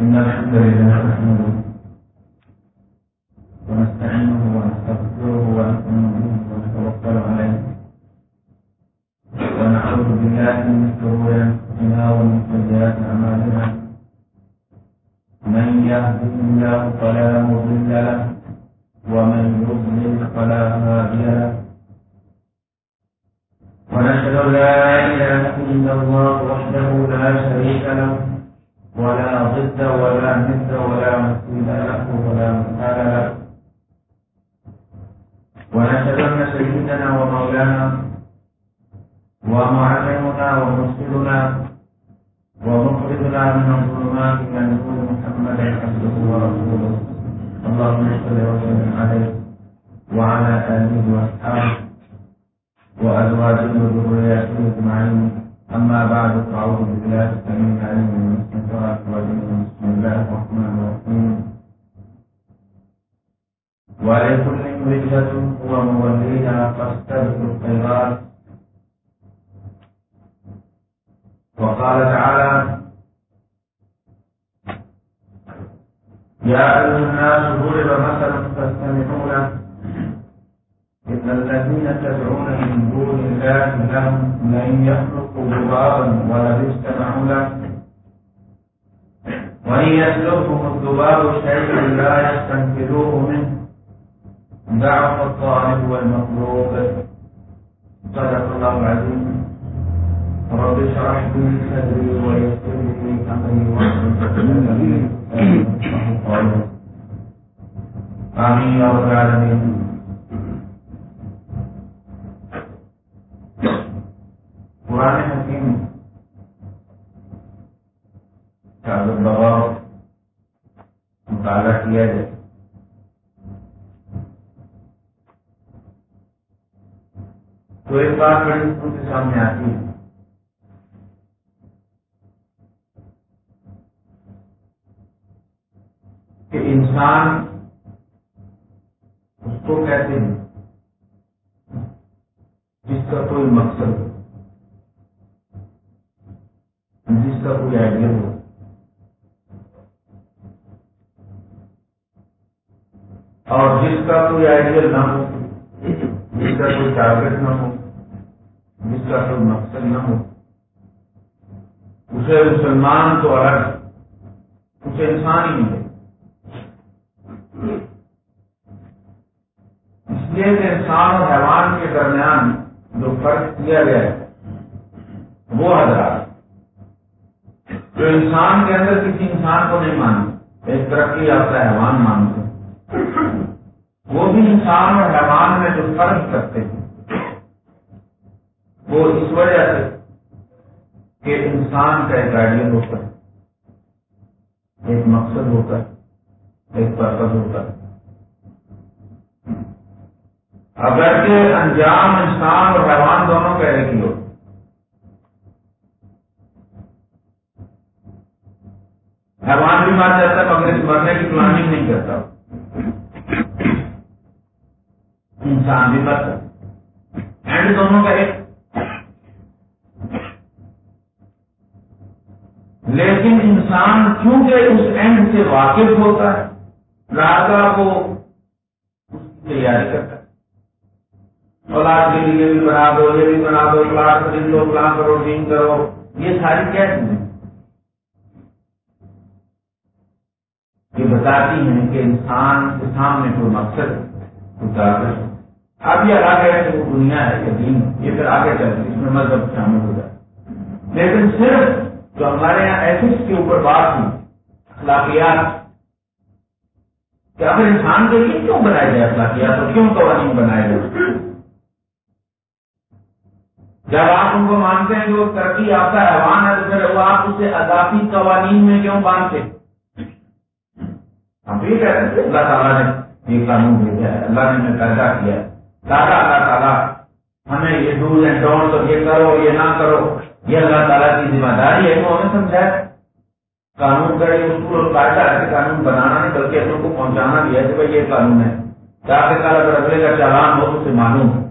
إن الحمد لله نحمده ونستعينه ونستغفره ونؤمن به ونتوكل عليه ونعوذ بالله من شرور أنفسنا ومن سيئات أعمالنا من يهده الله فلا مضل له ومن يضلل فلا هادي له ونشهد لا إله إلا الله وحده لا شريك له ولا ضد ولا ند ولا مثيل له ولا مثال له. ونشهد أن سيدنا ومولانا ومعلمنا ومرسلنا ومخرجنا من الظلمات إلى نور محمد عبده ورسوله. اللهم صل وسلم عليه وعلى آله وأصحابه وأزواجه وذرياته أجمعين. أما بعد، فأعوذ بالله السميع العليم من الشيطان الرجيم. بسم الله الرحمن الرحيم. ولكل وجهة هو موليها فاستبقوا الخيرات وقال تعالى يا أيها الناس ضرب مثل فاستمعوا له. الذين تدعون من دون الله لهم لن يخلقوا ذبابا ولو اجتمعوا له وإن يسلبهم الذباب شيئا لا يستنفذوه منه ضعف الطالب والمطلوب صدق الله العظيم. رب اشرح لي صدري ويسر لي أمري واحلل عقدة آمين يا رب العالمين. قرآن حکیم کا جو بغاؤ مطالعہ کیا جائے۔ اولاد کے لیے بھی بنا دو، یہ بھی بنا دو کلاس خرید لو پلان کرو ڈیم کرو۔ یہ ساری کیا چیزیں یہ بتاتی ہیں کہ انسان کے سامنے کوئی مقصد اتار اب یہ الگ ہے کہ وہ دنیا ہے یہ دین یہ پھر آگے چلتی اس میں مذہب شامل ہو جائے لیکن صرف جو ہمارے یہاں ایتھکس کے اوپر بات ہوئی، اخلاقیات کہ اگر انسان کے لیے کیوں بنائے گئے اخلاقیات اور کیوں قوانین بنائے گئے جب آپ ان کو مانتے ہیں کہ وہ ترقی یافتہ حیوان ہے تو پھر وہ آپ اسے اضافی قوانین میں کیوں باندھتے ہم یہ کہتے ہیں اللہ تعالیٰ نے یہ قانون بھیجا ہے، اللہ نے ہمیں پیدا کیا ہے۔ دادا، اللہ تعالیٰ، ہمیں یہ ڈوز اینڈ ڈونٹ اور یہ کرو، یہ نہ کرو، یہ اللہ تعالیٰ کی ذمہ داری ہے تو ہمیں سمجھایا قانون کا یہ اصول اور قاعدہ ہے کہ قانون بنانا نہیں، بلکہ اپنوں کو پہنچانا بھی ہے کہ بھائی یہ قانون ہے۔ تاکہ کل اگر اگلے کا چالان ہو تو اسے معلوم ہو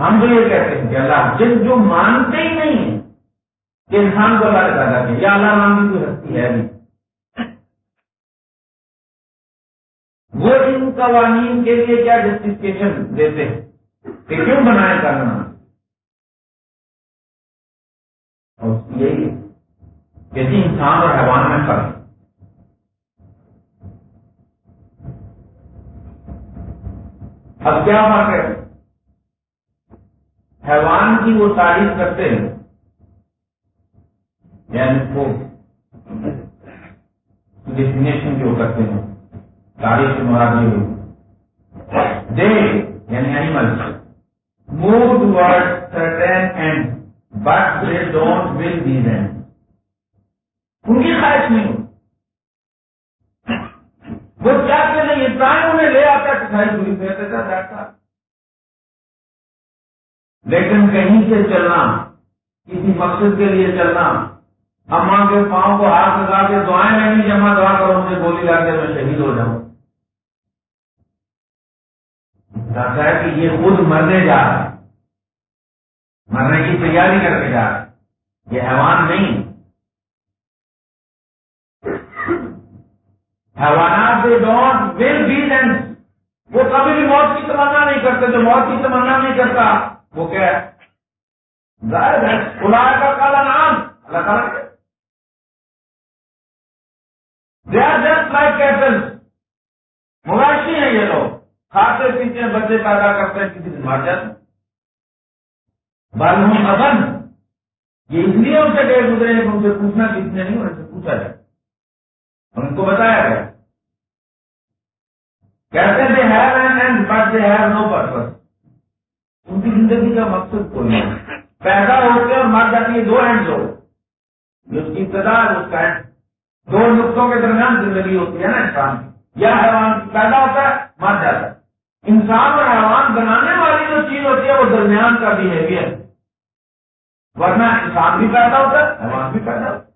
ہم تو یہ کہتے ہیں کہ اللہ جن جو مانتے ہی نہیں ہیں، کہ انسان کو اللہ نے پیدا کیا یا اللہ نام کی کوئی ہستی ہے نہیں وہ ان قوانین کے لیے کیا جسٹیفکیشن دیتے ہیں کہ کیوں بنائے کرنا اور یہی کہ جی انسان اور حیوان میں فرق اب کیا فرق ہے حیوان کی وہ تعریف کرتے ہیں۔ یعنی وہ ڈیفینیشن جو کرتے ہیں۔ تاریخ سے مراد یہ ہوئی دے یعنی animal mode word certain and but they don't will these and ان کی خواہش نہیں ہوتی۔ وہ چاہتے نہیں ٹائم انہیں لے آتا ہے لیکن کہیں سے چلنا، کسی مقصد کے لیے چلنا، اما کے پاؤں کو ہاتھ لگا کے دعائیں نہیں جمع دعا کرو، مجھے گولی لا کے میں شہید ہو جاؤں۔ کہتا ہے کہ یہ خود مرنے جا رہا ہے۔ مرنے کی تیاری کر کے جا رہا ہے۔ یہ حیوان نہیں۔ حیوانات دے ڈونٹ ول بی وہ کبھی بھی موت کی تمنا نہیں کرتے، جو موت کی تمنا نہیں کرتا وہ کیا ہے؟ ظاہر ہے، خدا کا کالا نام اللہ تعالیٰ کے۔ They are just like cattle مویشی ہیں یہ لوگ۔ کھاتے پیتے بچے پیدا کرتے ہیں، کسی دن مر جاتے بالوں ابن۔ یہ اس لیے ان سے گئے گزرے ہیں ان سے پوچھنا کتنے نہیں ان سے پوچھا جائے۔ ان کو بتایا گیا۔ کہتے تھے have and and but they have no purpose ان کی زندگی کا مقصد کوئی نہیں۔ پیدا ہوتے اور مر جاتی ہے دو اینڈ ہو اس کی ابتدا اس کا اینڈ دو نقطوں کے درمیان زندگی ہوتی ہے نا انسان یا حیوان پیدا ہوتا ہے، مر جاتا ہے۔ انسان اور حیوان بنانے والی جو چیز ہوتی ہے، وہ درمیان کا بہیویئر ورنہ انسان بھی پیدا ہوتا ہے، حیوان بھی پیدا ہوتا ہے۔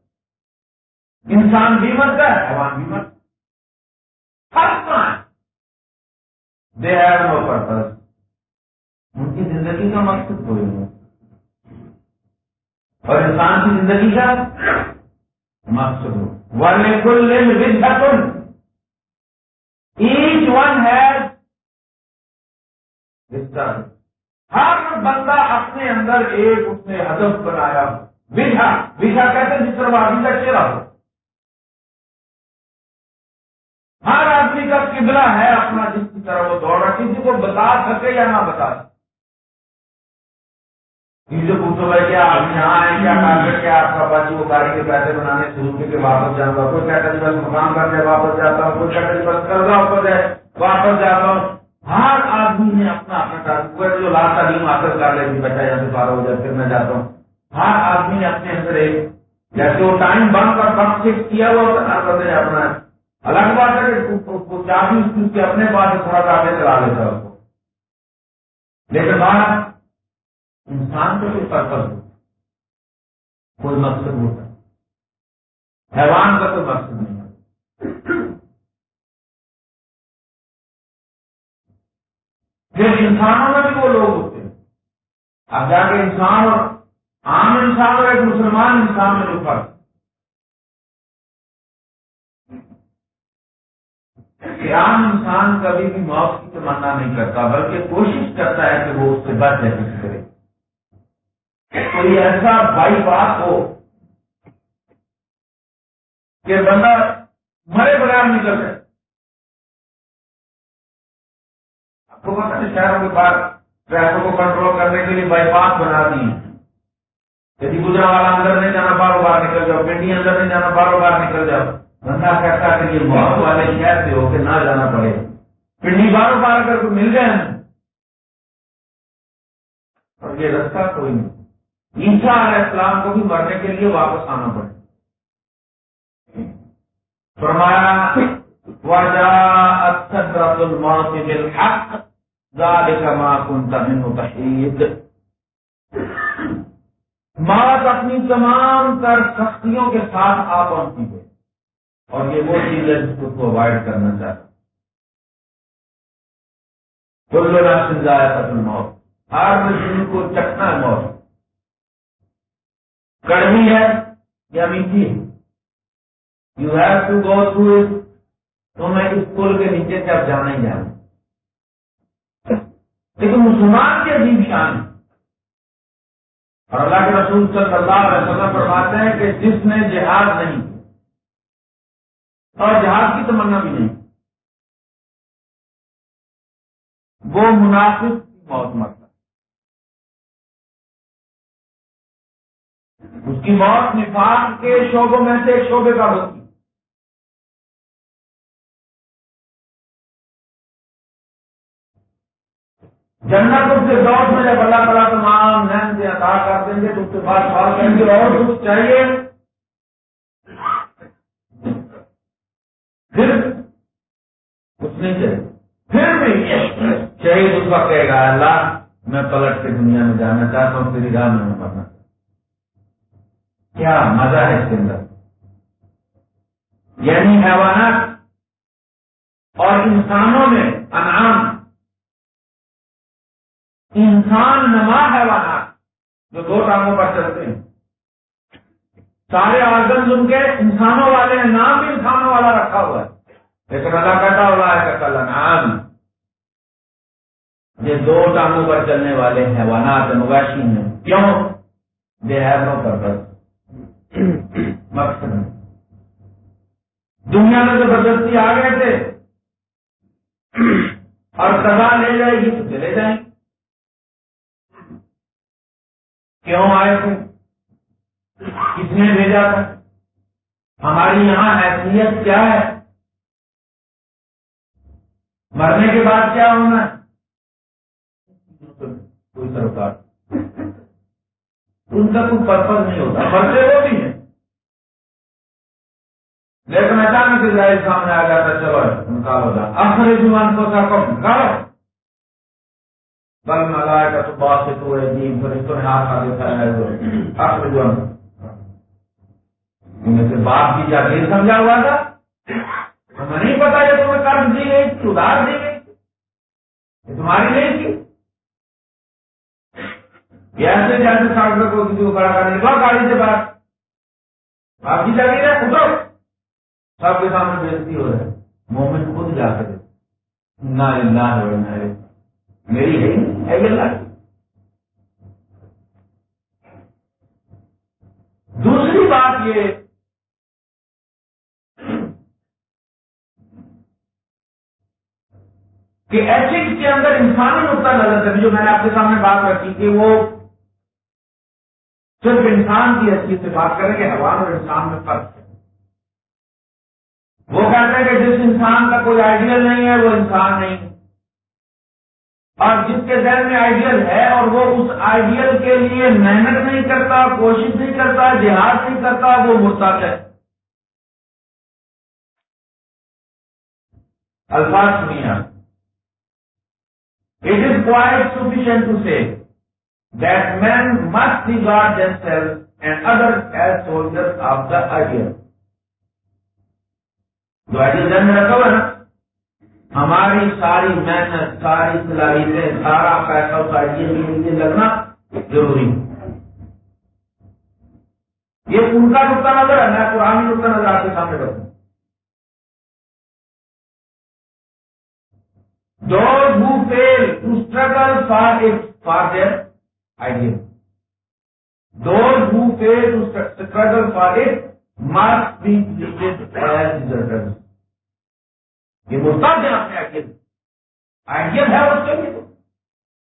انسان بھی مرتا ہے، حیوان بھی مرتا ہے۔ دے ہیو نو پرپز زندگی کا مقصد کوئی نہیں۔ اور انسان کی زندگی کا مقصد ورنہ کل ایچ ون ہیز ہر بندہ اپنے اندر ایک اس نے ہدف بنایا۔ بجھا بجھا کہتے ہیں جس طرح آدمی کا چہرہ ہو۔ ہر آدمی کا قبلہ ہے اپنا، جس کی طرح وہ دوڑا کسی کو بتا سکے یا نہ بتا سکے۔ کسی سے پوچھو بھائی کیا آپ یہاں آئے کیا کام کر کے آپ کا بچی وہ گاڑی کے پیسے بنانے شروع کے واپس جاؤں گا کوئی کہتا ہے بس مقام کر کے واپس جاتا ہوں۔ کوئی کہتا ہے جی جی بس قرضہ اوپر ہے واپس جاتا ہوں۔ ہر آدمی نے اپنا اپنا ٹارگیٹ جو لاسٹ تعلیم حاصل کر لیتی جی بچہ یہاں سے پار ہو جائے پھر میں جاتا ہوں۔ ہر آدمی نے اپنے اندر ایک، جیسے وہ ٹائم بند کا کم فکس کیا ہوا ہوتا نا اپنا الگ بات ہے کہ چاہیے کے اپنے پاس تھوڑا سا آگے چلا لیتا اس کو لیکن بات انسان کو کوئی پرپز ہوتا کوئی مقصد ہوتا۔ حیوان کا کوئی مقصد نہیں ہوتا۔ پھر انسانوں میں بھی وہ لوگ ہوتے ہیں۔ اب جا کے انسان اور عام انسان اور ایک مسلمان انسان میں جو فرق عام انسان کبھی بھی موت کی تمنا نہیں کرتا، بلکہ کوشش کرتا ہے کہ وہ اس سے بچ جائے۔ کرے کوئی ایسا بائی بات ہو کہ بندہ مرے بغیر نکل جائے آپ کو پتا نہیں شہروں کے بعد ٹریفک کو کنٹرول کرنے کے لیے بائی پاس بنا دی یدی گجرا والا اندر نہیں جانا باروں بار نکل جاؤ۔ پنڈی اندر نہیں جانا باروں بار نکل جاؤ۔ بندہ کہتا کہ یہ موت والے شہر سے ہو کے نہ جانا پڑے۔ پنڈی باروں بار اگر کوئی مل گئے اور یہ رستہ کوئی نہیں۔ عیسا علیہ السلام کو بھی مرنے کے لیے واپس آنا پڑے فرمایا الموت بالحق ما كنت منه موت اپنی تمام تر سختیوں کے ساتھ آ پہنچی ہے اور یہ وہ چیز ہے جس کو اوائڈ کرنا چاہتا کل نفس ذائقہ الموت۔ ہر مشین کو چکنا موت۔ کڑوی ہے یا میٹھی ہے؟ You have to go through تمہیں اس پل کے نیچے سے اب جانا ہی جانا۔ لیکن مسلمان کی عجیب شان اور اللہ کے رسول صلی اللہ علیہ وسلم فرماتے ہیں کہ جس نے جہاد نہیں اور جہاد کی تمنا بھی نہیں، وہ مناسب موت مرتا اس کی موت نفاق کے شعبوں میں سے ایک شعبے کا ہوتی جنت اس کے دوست میں جب اللہ تعالیٰ تمام نین سے عطا کر دیں گے تو اس کے بعد سوال کریں گے اور کچھ چاہیے۔ پھر کچھ نہیں چاہیے۔ پھر بھی شہید اس وقت کہے گا، اللہ، میں پلٹ کے دنیا میں جانا چاہتا ہوں، تیری راہ میں مرنا۔ کیا مزہ ہے اس کے اندر؟ یعنی حیوانات اور انسانوں میں انعام۔ انسان نما حیوانات جو دو ٹانگوں پر چلتے ہیں۔ سارے آرگن ان کے انسانوں والے ہیں نام بھی انسانوں والا رکھا ہوا ہے۔ لیکن اللہ کہتا ہوا ہے کہ نام یہ دو ٹانگوں پر چلنے والے حیوانات مویشی ہیں۔ کیوں؟ دے ہیو نو پرپز مقصد دنیا میں زبردستی آ گئے تھے۔ اور سزا لے جائے گی تو چلے جائیں۔ کیوں آئے تھے؟ کس نے بھیجا تھا؟ ہماری یہاں حیثیت کیا ہے؟ مرنے کے بعد کیا ہونا ہے؟ کوئی سروکار ان کا کوئی پرپز نہیں ہوتا۔ مرتے وہ بھی۔ ہیں لیکن اچانک ظاہر سامنے آ جاتا چلو نکالو جا اب میرے جوان کو تھا کب نکالو بل میں لائے گا تو بات سے تو دین فرشتوں نے ہاتھ آگے اٹھایا ہے جوان ان سے بات کی جاتی سمجھا ہوا تھا؟ ہمیں نہیں پتا یہ تمہیں قرض دی گئی ادار دی گئی۔ یہ تمہاری نہیں تھی۔ ایسے جیسے سڑک کو کسی کو کھڑا کرنے لگا گاڑی سے بات آپ کی جگہ ہے اترو سب کے سامنے بےزتی ہو رہے مومن خود جا کر نہ اللہ میری ہے ہے اللہ دوسری بات یہ کہ ایسڈ کے اندر انسانی نقطہ نظر سے جو میں نے آپ کے سامنے بات رکھی کہ وہ صرف انسان کی حیثیت سے بات کریں کہ حیوان اور انسان میں فرق ہے۔ وہ کہتے ہیں کہ جس انسان کا کوئی آئیڈیل نہیں ہے، وہ انسان نہیں۔ اور جس کے ذہن میں آئیڈیل ہے اور وہ اس آئیڈیل کے لیے محنت نہیں کرتا، کوشش نہیں کرتا، جہاد نہیں کرتا، وہ مرتا ہے۔ الفاظ سنیا It is quite sufficient to say that men must regard themselves and others as soldiers of the ideal. جو آئیڈیل جن میں رکھا ہوا نا ہماری ساری محنت ساری صلاحیتیں سارا پیسہ اس آئیڈیل کے لگنا ضروری یہ ان کا نقطہ نظر ہے میں پرانی نقطہ نظر آپ کے سامنے رکھوں Those who fail to struggle for it, for their ideal. Those who fail to struggle for it must be treated as deserters. یہ مستقبل ہے اپنے آئیڈیل آئیڈیل ہے اس کے لیے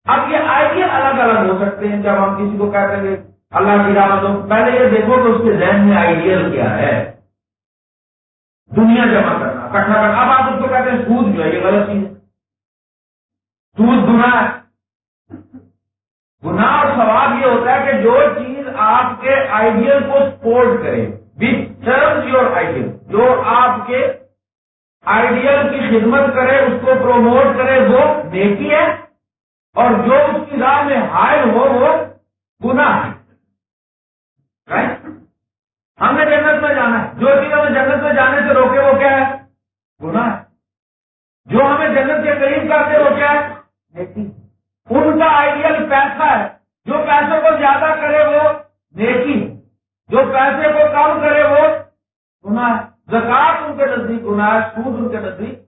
اب یہ آئیڈیل الگ الگ ہو سکتے ہیں جب ہم کسی کو کہتے ہیں اللہ کی رحمت ہو پہلے یہ دیکھو کہ اس کے ذہن میں آئیڈیل کیا ہے۔ دنیا جمع کرنا، اکٹھا کرنا۔ اب آپ اس کو کہتے ہیں سود جو ہے، یہ غلط چیز ہے۔ سود گنا ہے۔ گنا اور سوال یہ ہوتا ہے کہ جو چیز آپ کے آئیڈیل کو سپورٹ کرے۔ وتھ سرو یور آئیڈیل جو آپ کے آئیڈیل کی خدمت کرے اس کو پروموٹ کرے وہ نیکی ہے اور جو اس کی راہ میں حائل ہو وہ گنا ہے ہم نے جنت میں جانا ہے جو چیز ہمیں جنت میں جانے سے روکے وہ کیا ہے گنا ہے جو ہمیں جنت کے قریب کرتے وہ کیا ہے ان کا آئیڈیل پیسہ ہے جو پیسوں کو زیادہ کرے وہ نیکی جو پیسے کو کم کرے وہ گنا زکات ان کے نزدیک گنا ہے سود ان کے نزدیک۔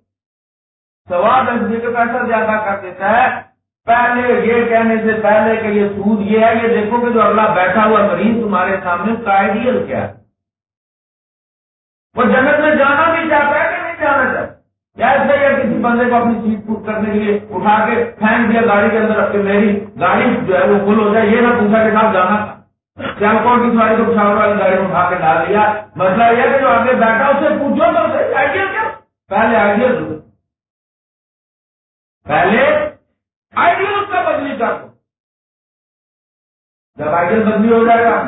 سواد نزدیک پیسہ زیادہ کر دیتا ہے۔ پہلے یہ کہنے سے پہلے کہ یہ سود یہ ہے، یہ دیکھو کہ جو اگلا بیٹھا ہوا مریض تمہارے سامنے اس کا آئیڈیل کیا ہے۔ وہ جنت میں جانا بھی چاہتا ہے کہ نہیں جانا چاہتا ایسے یا کسی بندے کو اپنی سیٹ پٹ کرنے کے لیے اٹھا کے پھینک دیا، گاڑی کے اندر کہ میری گاڑی جو ہے وہ فل ہو جائے، یہ نہ پوچھا کہ صاحب جانا تھا۔ سیال کوٹ کی سواری کو پشاور والی گاڑی میں اٹھا کے ڈال دیا؟ مسئلہ یہ کہ جو آگے بیٹھا اسے پوچھو تو آئیڈیا کیا پہلے آئیڈیا دو۔ پہلے آئیڈیا اس کا بدلی کر دو۔ جب آئیڈیل بدلی ہو جائے گا،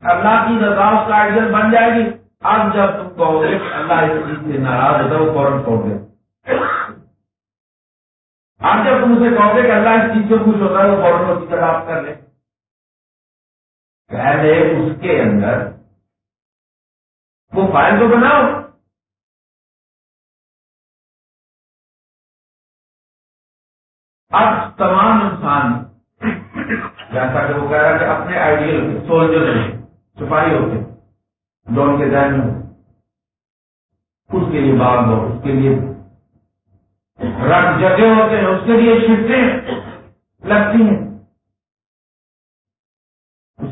اللہ کی رضا اس کا آئیڈیل بن جائے گی۔ اب جب تم کہو گے اللہ اس چیز سے ناراض ہوتا ہے وہ فوراً چھوڑ دے اب جب تم اسے کہو گے کہ اللہ اس چیز سے خوش ہوتا ہے، وہ فوراً اس کی طرح کر لے۔ پہلے اس کے اندر وہ فائل تو بناؤ۔ اب تمام انسان جیسا کہ وہ کہہ رہا کہ اپنے آئیڈیل سولجر سپاہی ہوتے جو ان کے ذہن میں اس کے لیے باغ ہو، اس کے لیے رنگ جگہ ہوتے ہیں، اس کے لیے شفٹیں لگتی ہیں۔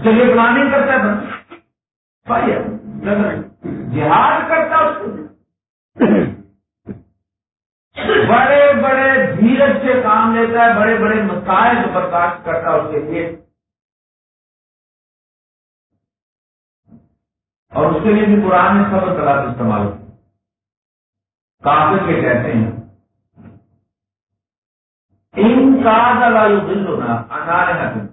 اس کے لیے پلاننگ کرتا ہے جہاد کرتا اس بڑے بڑے دھیرج سے کام لیتا ہے، بڑے بڑے مسائل برداشت کرتا اس کے لیے۔ اور اس کے لیے بھی قرآن نے سب طرح استعمال کافی کے کہتے ہیں، ان کا دل ہونا انار ہے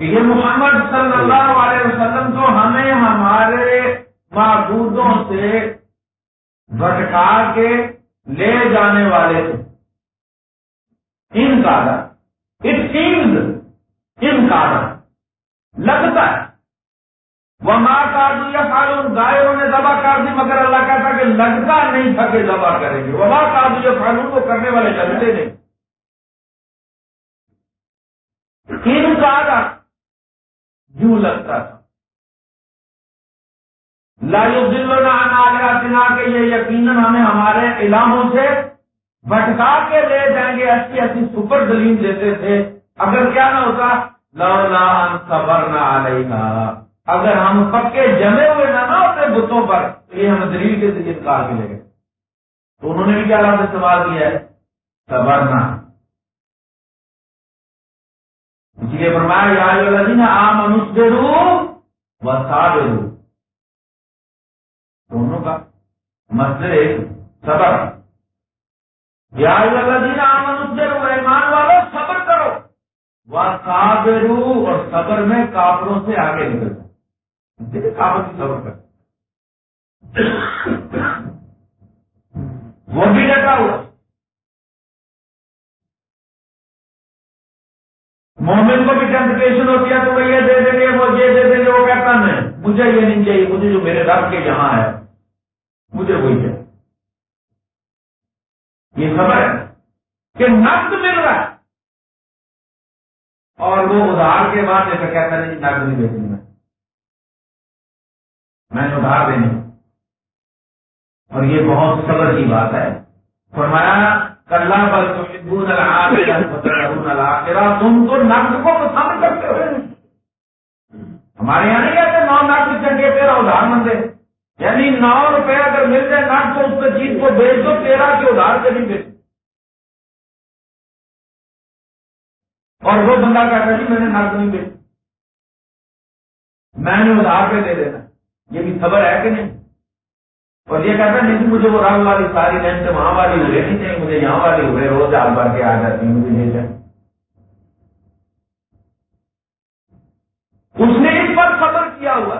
کہ یہ محمد صلی اللہ علیہ وسلم تو ہمیں ہمارے معبودوں سے بھٹکا کے لے جانے والے تھے۔ ان کا اٹ سیمز ان کا لگتا ہے۔ وہ ماں کا دیا فالون گائےوں نے دبا کر دی، مگر اللہ کہتا کہ لگتا نہیں تھا کہ دبا کریں گے۔ وہ ماں کا دیا فالون کو کرنے والے لگتے نہیں۔ ان کا یوں لگتا تھا۔ لائیو دلو نہ کہ یہ یقیناً ہمیں ہمارے علاقوں سے بٹکا کے لے جائیں گے ایسی ایسی سپر دلیم دیتے تھے۔ اگر کیا نہ ہوتا، لولا صبر نہ آ اگر ہم پکے جمے ہوئے نہ نہ ہوتے بتوں پر یہ ہم دلیل کے ذریعے کار کے لے گئے۔ تو انہوں نے بھی کیا لفظ استعمال کیا ہے؟ صبر نہ اس لیے فرمایا، یا جی نا آ منسے رو و دونوں کا مسئلے صبر۔ یا جی نا آ منسے رو ایمان والو، صبر کرو۔ وہ صابرو اور صبر میں کافروں سے آگے نکل جاؤ۔ کافر کی صبر کر وہ بھی ڈٹا ہوا۔ مومن کو بھی ٹیمپٹیشن ہوتی ہے تو وہ یہ دے دیں گے وہ یہ دے دیں گے وہ کہتا نہیں، مجھے یہ نہیں چاہیے، مجھے جو میرے رب کے یہاں ہے، مجھے وہی چاہیے. یہ خبر ہے کہ نقد مل رہا ہے۔ اور وہ ادھار کے بعد ایسا کہتا نہیں، نقد نہیں بیچوں گا۔ میں نے ادھار دینی اور یہ بہت صبر کی بات ہے۔ فرمایا کل تم تو نقد کو پسند کرتے ہو۔ ہمارے یہاں نہیں کہتے نو نقد چنگے تیرا ادھار مندے۔ یعنی نو روپے اگر مل جائے نقد تو اس چیز کو بیچ دو، تیرا کے ادھار سے نہیں بیچ اور وہ بندہ کہتا جی میں نے نقد نہیں بیچ میں نے ادھار پہ دے دینا۔ یہ بھی خبر ہے کہ نہیں؟ اور یہ کہتا نہیں، مجھے وہ رنگ والی ساری لین سے وہاں والی ہوئے نہیں چاہیے مجھے یہاں والی ہو ہوئے روز آل بھر کے آ جاتی مجھے یہ چاہیے۔ اس نے اس پر خبر کیا ہوا،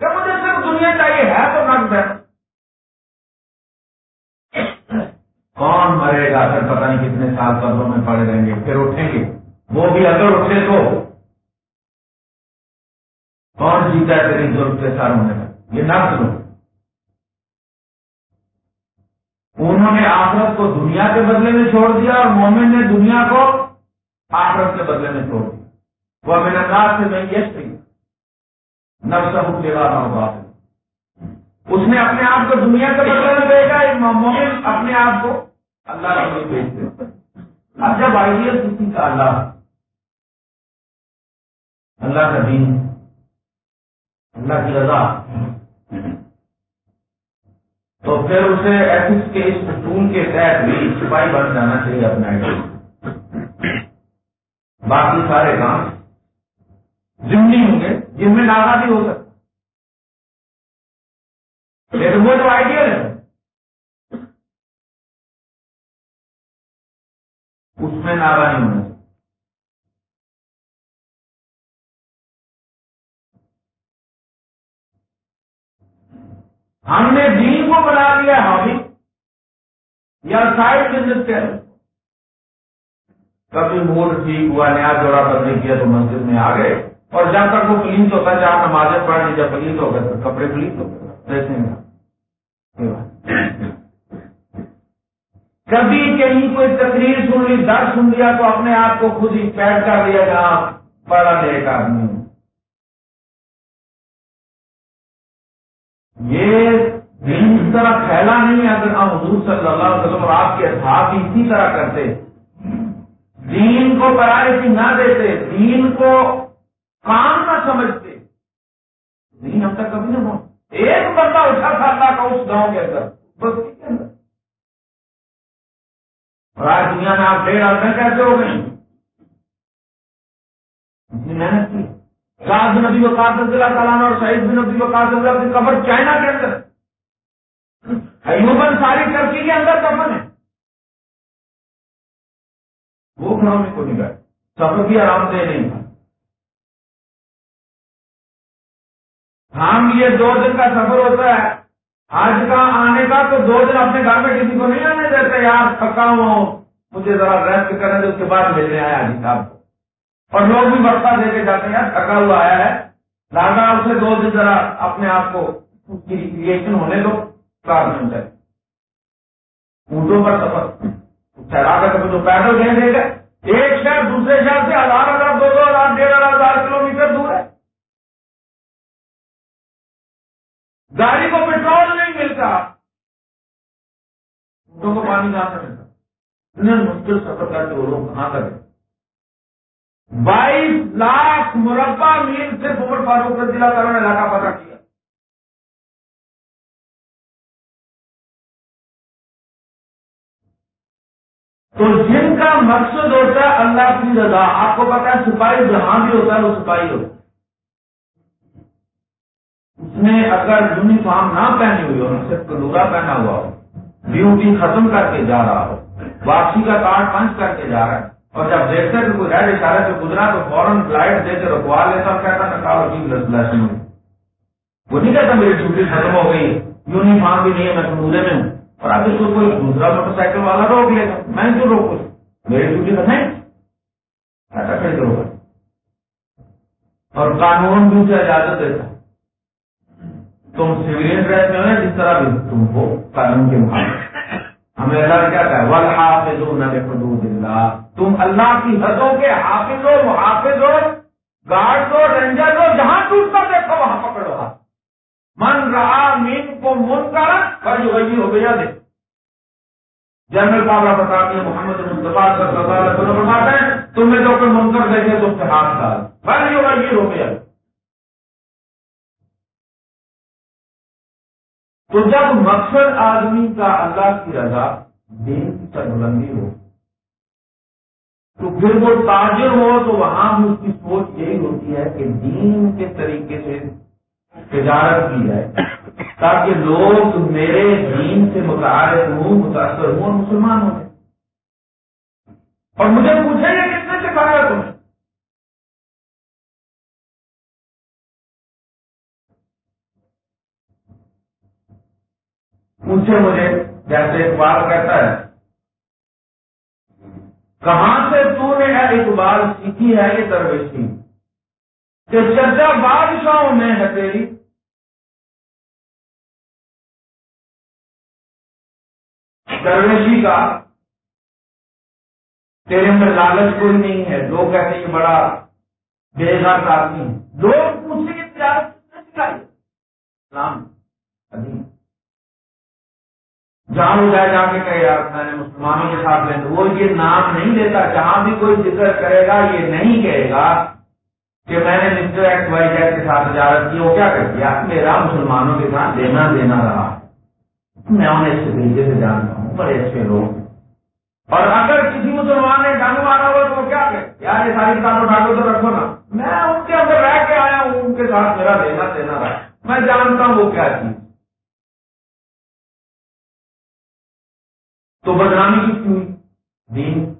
کہ مجھے صرف دنیا چاہیے، ہے تو نقد ہے کون مرے گا پھر پتہ نہیں کتنے سال قدروں میں پڑے رہیں گے، پھر اٹھیں گے۔ وہ بھی اگر اٹھے تو کون جیتا ہے تیری ضرورت کے سال ہونے کا یہ نقد لو انہوں نے آخرت کو دنیا کے بدلے میں چھوڑ دیا اور مومن نے دنیا کو آخرت کے بدلے میں چھوڑ دیا۔ وہ میرا ناس سے میں یش تھی نفس ہوگا اس نے اپنے آپ کو دنیا کے بدلے میں بھیجا مومن اپنے آپ کو اللہ کے لیے بھیجتے اب جب آئیڈیل کسی کا اللہ اللہ کا دین، اللہ کی رضا۔ تو پھر اسے ایتھکس کے اس اصول کے تحت بھی سپاہی بن جانا چاہیے اپنے باقی سارے کام ضمنی ہوں گے، جن میں ناگا بھی ہو سکتا۔ لیکن وہ جو آئیڈیل ہے، اس میں ناگا نہیں ہونا ہم نے دین کو بنا دیا ہابی، یا سائڈ بزنس کے کبھی موڈ ٹھیک ہوا، نیا جوڑا کرنے کیا تو مسجد میں آ گئے۔ اور جب تک وہ پلیس ہوتا ہے جہاں نمازیں پڑھ لی جب پلیس ہو گئے تو کپڑے پلیس ہو گئے۔ کبھی کہیں کوئی تقریر سن لی، درد سن لیا تو اپنے آپ کو خود ہی پیڈ کر لیا جہاں بڑا ایک آدمی یہ اس طرح پھیلا نہیں ہے اگر ہم حضور صلی اللہ علیہ وسلم اور آپ کے ہاتھ اسی طرح کرتے۔ دین کو پرائرٹی نہ دیتے، دین کو کام نہ سمجھتے۔ دین ہم تک کبھی نہ پہنچ ایک بندہ اٹھا تھا اللہ کا اس گاؤں کے اندر، بس کے اندر۔ اور آج دنیا میں آپ ڈیڑھ آدمی کیسے ہو گئے۔ محنت کی۔ سات بن وقاص اللہ تعالیٰ اور شہید بن ابھی وقاص اللہ کی قبر چائنا کے اندر۔ ایوبن ساری ٹرکی کے اندر کفن ہے۔ وہ گھروں میں کو نہیں گئے سفر بھی آرام دہ نہیں تھا۔ ہم یہ دو دن کا سفر ہوتا ہے۔ آج کا آنے کا تو دو دن اپنے گھر میں کسی کو نہیں آنے دیتے۔ یار، تھکا ہوں۔ مجھے ذرا ریسٹ کرنے دے اس کے بعد ملنے آیا جی صاحب کو۔ اور لوگ بھی برتا دے کے جاتے ہیں۔ تھکا ہوا آیا ہے۔ لانا اسے دو دن ذرا اپنے آپ کو اس کی ریکریشن ہونے دو۔ اونٹوں پر سفر۔ ٹھہرا کر جو پیدل گئے دے ایک شہر دوسرے شہر سے ہزار ہزار، دو دو ہزار، ڈیڑھ ہزار کلو میٹر دور ہے۔ گاڑی کو پیٹرول نہیں ملتا۔ اونٹوں کو پانی کہاں سے ملتا؟ اتنے مشکل سفر کر کے وہ لوگ کہاں کریں بائیس لاکھ مربع میل سے عمر فاروق رضی اللہ تعالیٰ نے علاقہ پتا کیا۔ تو جن کا مقصد ہوتا ہے اللہ کی رضا، آپ کو پتا ہے سپاہی جہاں بھی ہوتا ہے وہ سپاہی ہوتا ہے۔ اس نے اگر یونیفارم نہ پہنی ہوئی ہو صرف کلورا پہنا ہوا ہو، ڈیوٹی ختم کر کے جا رہا ہو، واپسی کا کارڈ پنچ کر کے جا رہا ہے، اور جب دیکھتے کہ کوئی ریڈ اشارے سے گزرا تو فوراً فلائٹ دے کے رکوا لیتا اور کہتا نکالو جی لسن وہ نہیں کہتا میری ڈیوٹی ختم ہو گئی، یونیفارم بھی نہیں ہے، میں کلورے میں ہوں۔ اور اب اس کو کوئی دوسرا موٹر سائیکل والا روک لے گا۔ میں کیوں روکوں؟ میری ڈیوٹی ختم ہے ایسا کھڑے کرو گا اور قانون بھی اسے اجازت دیتا۔ تم سویلین ڈریس میں ہو جس طرح بھی تم کو قانون کے مقابلے۔ ہمیں اللہ کیا کہا؟ ول حافظ حدود اللہ تم اللہ کی حدوں کے حافظ ہو، محافظ ہو گارڈ ہو رینجر ہو، جہاں ٹوٹتا دیکھو، وہاں پکڑو۔ من رہا مین کو من کر کبھی وہی ہو گیا دیکھ جنرل بابا بتاتے ہیں، محمد مصطفیٰ صلی اللہ علیہ وسلم بتاتے ہیں، تم نے جو کوئی منکر دیکھے تو اس کے ہاتھ ڈال۔ بھائی وہی ہو گیا تو جب مقصد آدمی کا اللہ کی رضا دین کی سربلندی ہو، تو پھر وہ تاجر ہو، تو وہاں اس کی سوچ یہی ہوتی ہے کہ دین کے طریقے سے تجارت کی جائے تاکہ لوگ میرے دین سے متعارف ہوں، متاثر ہوں اور مسلمان ہوں۔ اور مجھے پوچھیں گے کس نے سکھایا تمہیں پوچھے مجھے، جیسے اقبال کہتا ہے، کہاں سے تو نے اقبال سیکھی ہے یہ درویشی؟ کہ چرچا بادشاہوں میں ہے تیری درویشی کا، تیرے میں لالچ کوئی نہیں ہے۔ لوگ کہتے ہیں بڑا بے گھر آدمی لوگ پوچھیں گے تجارت اسلام جہاں ہو جائے جا کے کہ یار میں نے مسلمانوں کے ساتھ لیں وہ یہ نام نہیں لیتا جہاں بھی کوئی ذکر کرے گا، یہ نہیں کہے گا کہ میں نے مسٹر ایکس وائی جیڈ کے ساتھ تجارت کی، وہ کیا کر دیا؟ میرا مسلمانوں کے ساتھ لینا دینا رہا۔ میں انہیں اس طریقے سے جانتا ہوں۔ بڑے اچھے لوگ۔ اور اگر کسی مسلمان نے جانو مارا ہوا تو وہ کیا کہ یار یہ ساری کتاب اٹھا تو رکھو نا۔ میں ان کے اندر رہ کے آیا ہوں، ان کے ساتھ میرا لینا دینا رہا۔ میں جانتا ہوں وہ کیا چیز۔ تو بدنامی کس کی ہوئی دین۔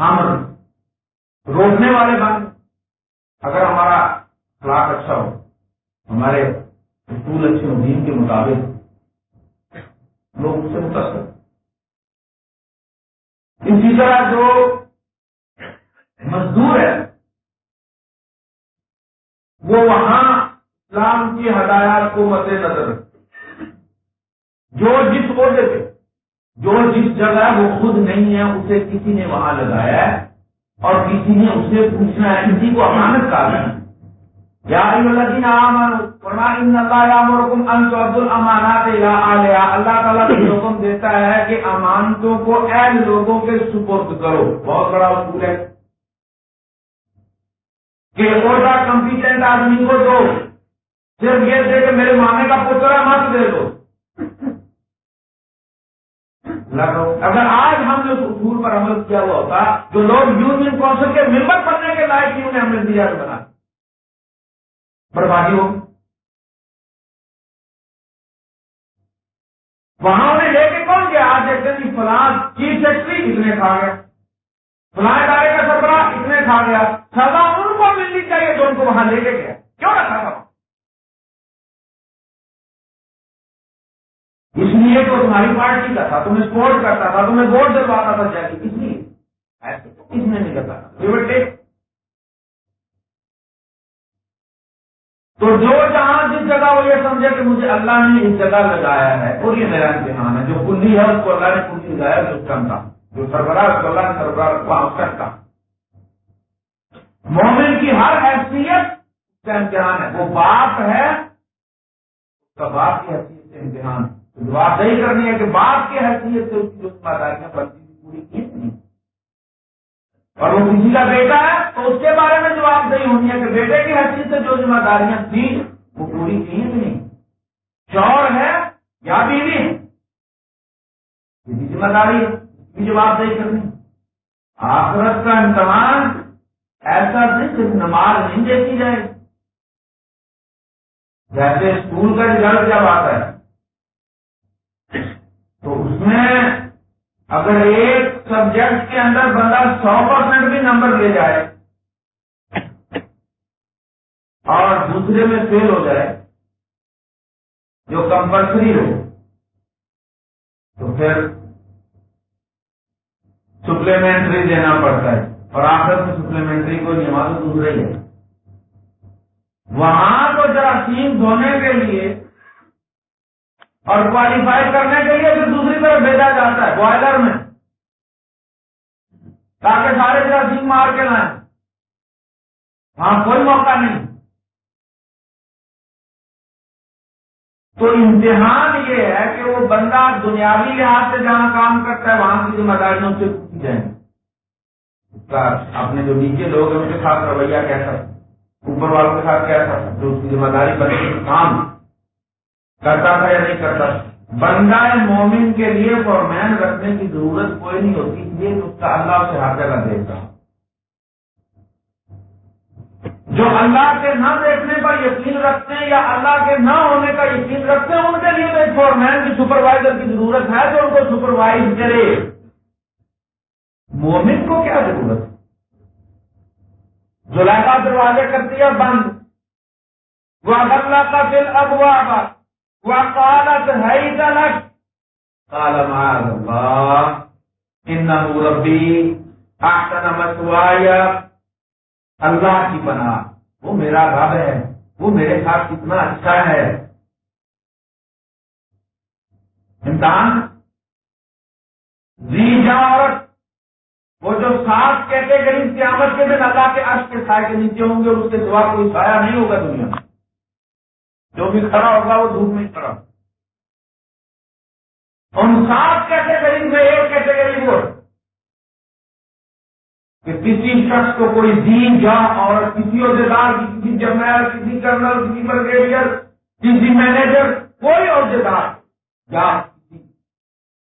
ہم روکنے والے بن۔ اگر ہمارا اخلاق اچھا ہو، ہمارے اسکول اچھے ہو دین کے مطابق۔ لوگ سے متاثر اسی طرح جو مزدور ہے وہ وہاں اسلام کی ہدایات کو مد نظر جو جس عہدے پہ جو جس جگہ وہ خود نہیں ہے، اسے کسی نے وہاں لگایا ہے اور کسی نے اسے پوچھنا ہے، کسی کو امانت کا ہے۔ اللہ تعالیٰ حکم دیتا ہے کہ امانتوں کو ایل لوگوں کے سپرد کرو۔ بہت بڑا اصول ہے کہ عہدہ کمپیٹنٹ آدمی کو دو۔ صرف یہ دے کہ میرے مانے کا پوترا مت دے دو۔ اگر آج ہم نے اس اصول پر عمل کیا ہوا ہوتا، جو لوگ یونین کونسل کے ممبر بننے کے لائق ہی انہیں ہم نے دیا بنا بربادی ہو۔ وہاں انہیں لے کے کون گیا؟ آج دیکھتے ہیں فلاں چیف سیکرٹری اتنے کھا گیا فلاں ادارے کا سربراہ اتنے کھا گیا۔ سزا ان کو ملنی چاہیے جو ان کو وہاں لے کے گیا۔ کیوں رکھا تھا اس لیے تو تمہاری پارٹی کا تھا، تمہیں سپورٹ کرتا تھا، تمہیں ووٹ دلواتا تھا جائے اس لیے۔ ایسے کس نے نہیں کرتا۔ تو جو جہاں جس جگہ وہ یہ سمجھے کہ مجھے اللہ نے اس جگہ لگایا ہے اور یہ میرا امتحان ہے جو کلی ہے، اس کو اللہ نے کلی لگایا جو کا جو سربراہ اس کو اللہ نے سربراہ وہاں اس کا مومن کی ہر حیثیت کا امتحان ہے۔ وہ باپ ہے اس کا باپ کی حیثیت سے امتحان۔ ہے بات نہیں کرنی ہے کہ باپ کی حیثیت سے اس کی جو ذمہ داریاں بنتی پوری کی۔ اور وہ کسی کا بیٹا ہے تو اس کے بارے میں جواب نہیں ہونی ہے کہ بیٹے کی حیثیت سے جو ذمہ داریاں تھیں، وہ پوری کی نہیں۔ چور ہے یا بیوی ہے؟ ذمہ داری ہے جواب نہیں کرنی۔ آخرت کا امتحان ایسا نہیں صرف نماز نہیں دیکھی جائے۔ جیسے اسکول کا رزلٹ جب آتا ہے، تو اس میں اگر ایک سبجیکٹ کے اندر بندہ سو پرسینٹ بھی نمبر لے جائے اور دوسرے میں فیل ہو جائے جو کمپلسری ہو، تو پھر سپلیمنٹری دینا پڑتا ہے اور آخر میں سپلیمنٹری کو نماز دوسرا ہی ہے۔ وہاں تو جراثیم دھونے کے لیے اور کوالیفائی کرنے کے لیے پھر دوسری طرف بھیجا جاتا ہے بوائلر میں۔ تاکہ سارے جراثیم مار کے لائیں۔ وہاں کوئی موقع نہیں۔ تو امتحان یہ ہے کہ وہ بندہ دنیاوی لحاظ سے جہاں کام کرتا ہے، وہاں کی ذمہ داریوں سے جائیں اپنے جو نیچے لوگ ہیں، ان کے ساتھ رویہ کیسا؟ اوپر والوں کے ساتھ کیسا؟ جو اس کی ذمہ داری بنے، کام کرتا تھا یا نہیں کرتا؟ بندہ مومن کے لیے فورمین رکھنے کی ضرورت کوئی نہیں ہوتی، اس لیے اس کا اللہ سے ہر جگہ دیکھتا جو اللہ کے نہ دیکھنے پر یقین رکھتے ہیں یا اللہ کے نہ ہونے کا یقین رکھتے ہیں، ان کے لیے تو ایک فورمین کی سپروائزر کی ضرورت ہے جو ان کو سپروائز کرے۔ مومن کو کیا ضرورت؟ جو لائقہ دروازے کرتی ہے، بند۔ وہ اللہ کا دل اب وہ وقالت هيت لك. قال معاذ الله. إنه ربي أحسن مسواي اللہ کی پناہ. وہ میرا رب ہے. وہ میرے ساتھ کتنا اچھا ہے. امتحان زی جا عورت وہ جو سات کیٹیگری قیامت کے دن اللہ کے عرش کے سائے کے نیچے ہوں گے، اس کے سوا کوئی سایہ نہیں ہوگا دنیا میں. جو بھی کھڑا ہوگا وہ دھوپ میں کھڑا ان سات کیٹیگری میں ایک کیٹیگری وہ کہ کسی شخص کو کوئی دین جا اور کسی عہدیدار، کسی جرنیل کسی کرنل، کسی بریگیڈیئر کسی مینیجر، کوئی عہدیدار، یا کسی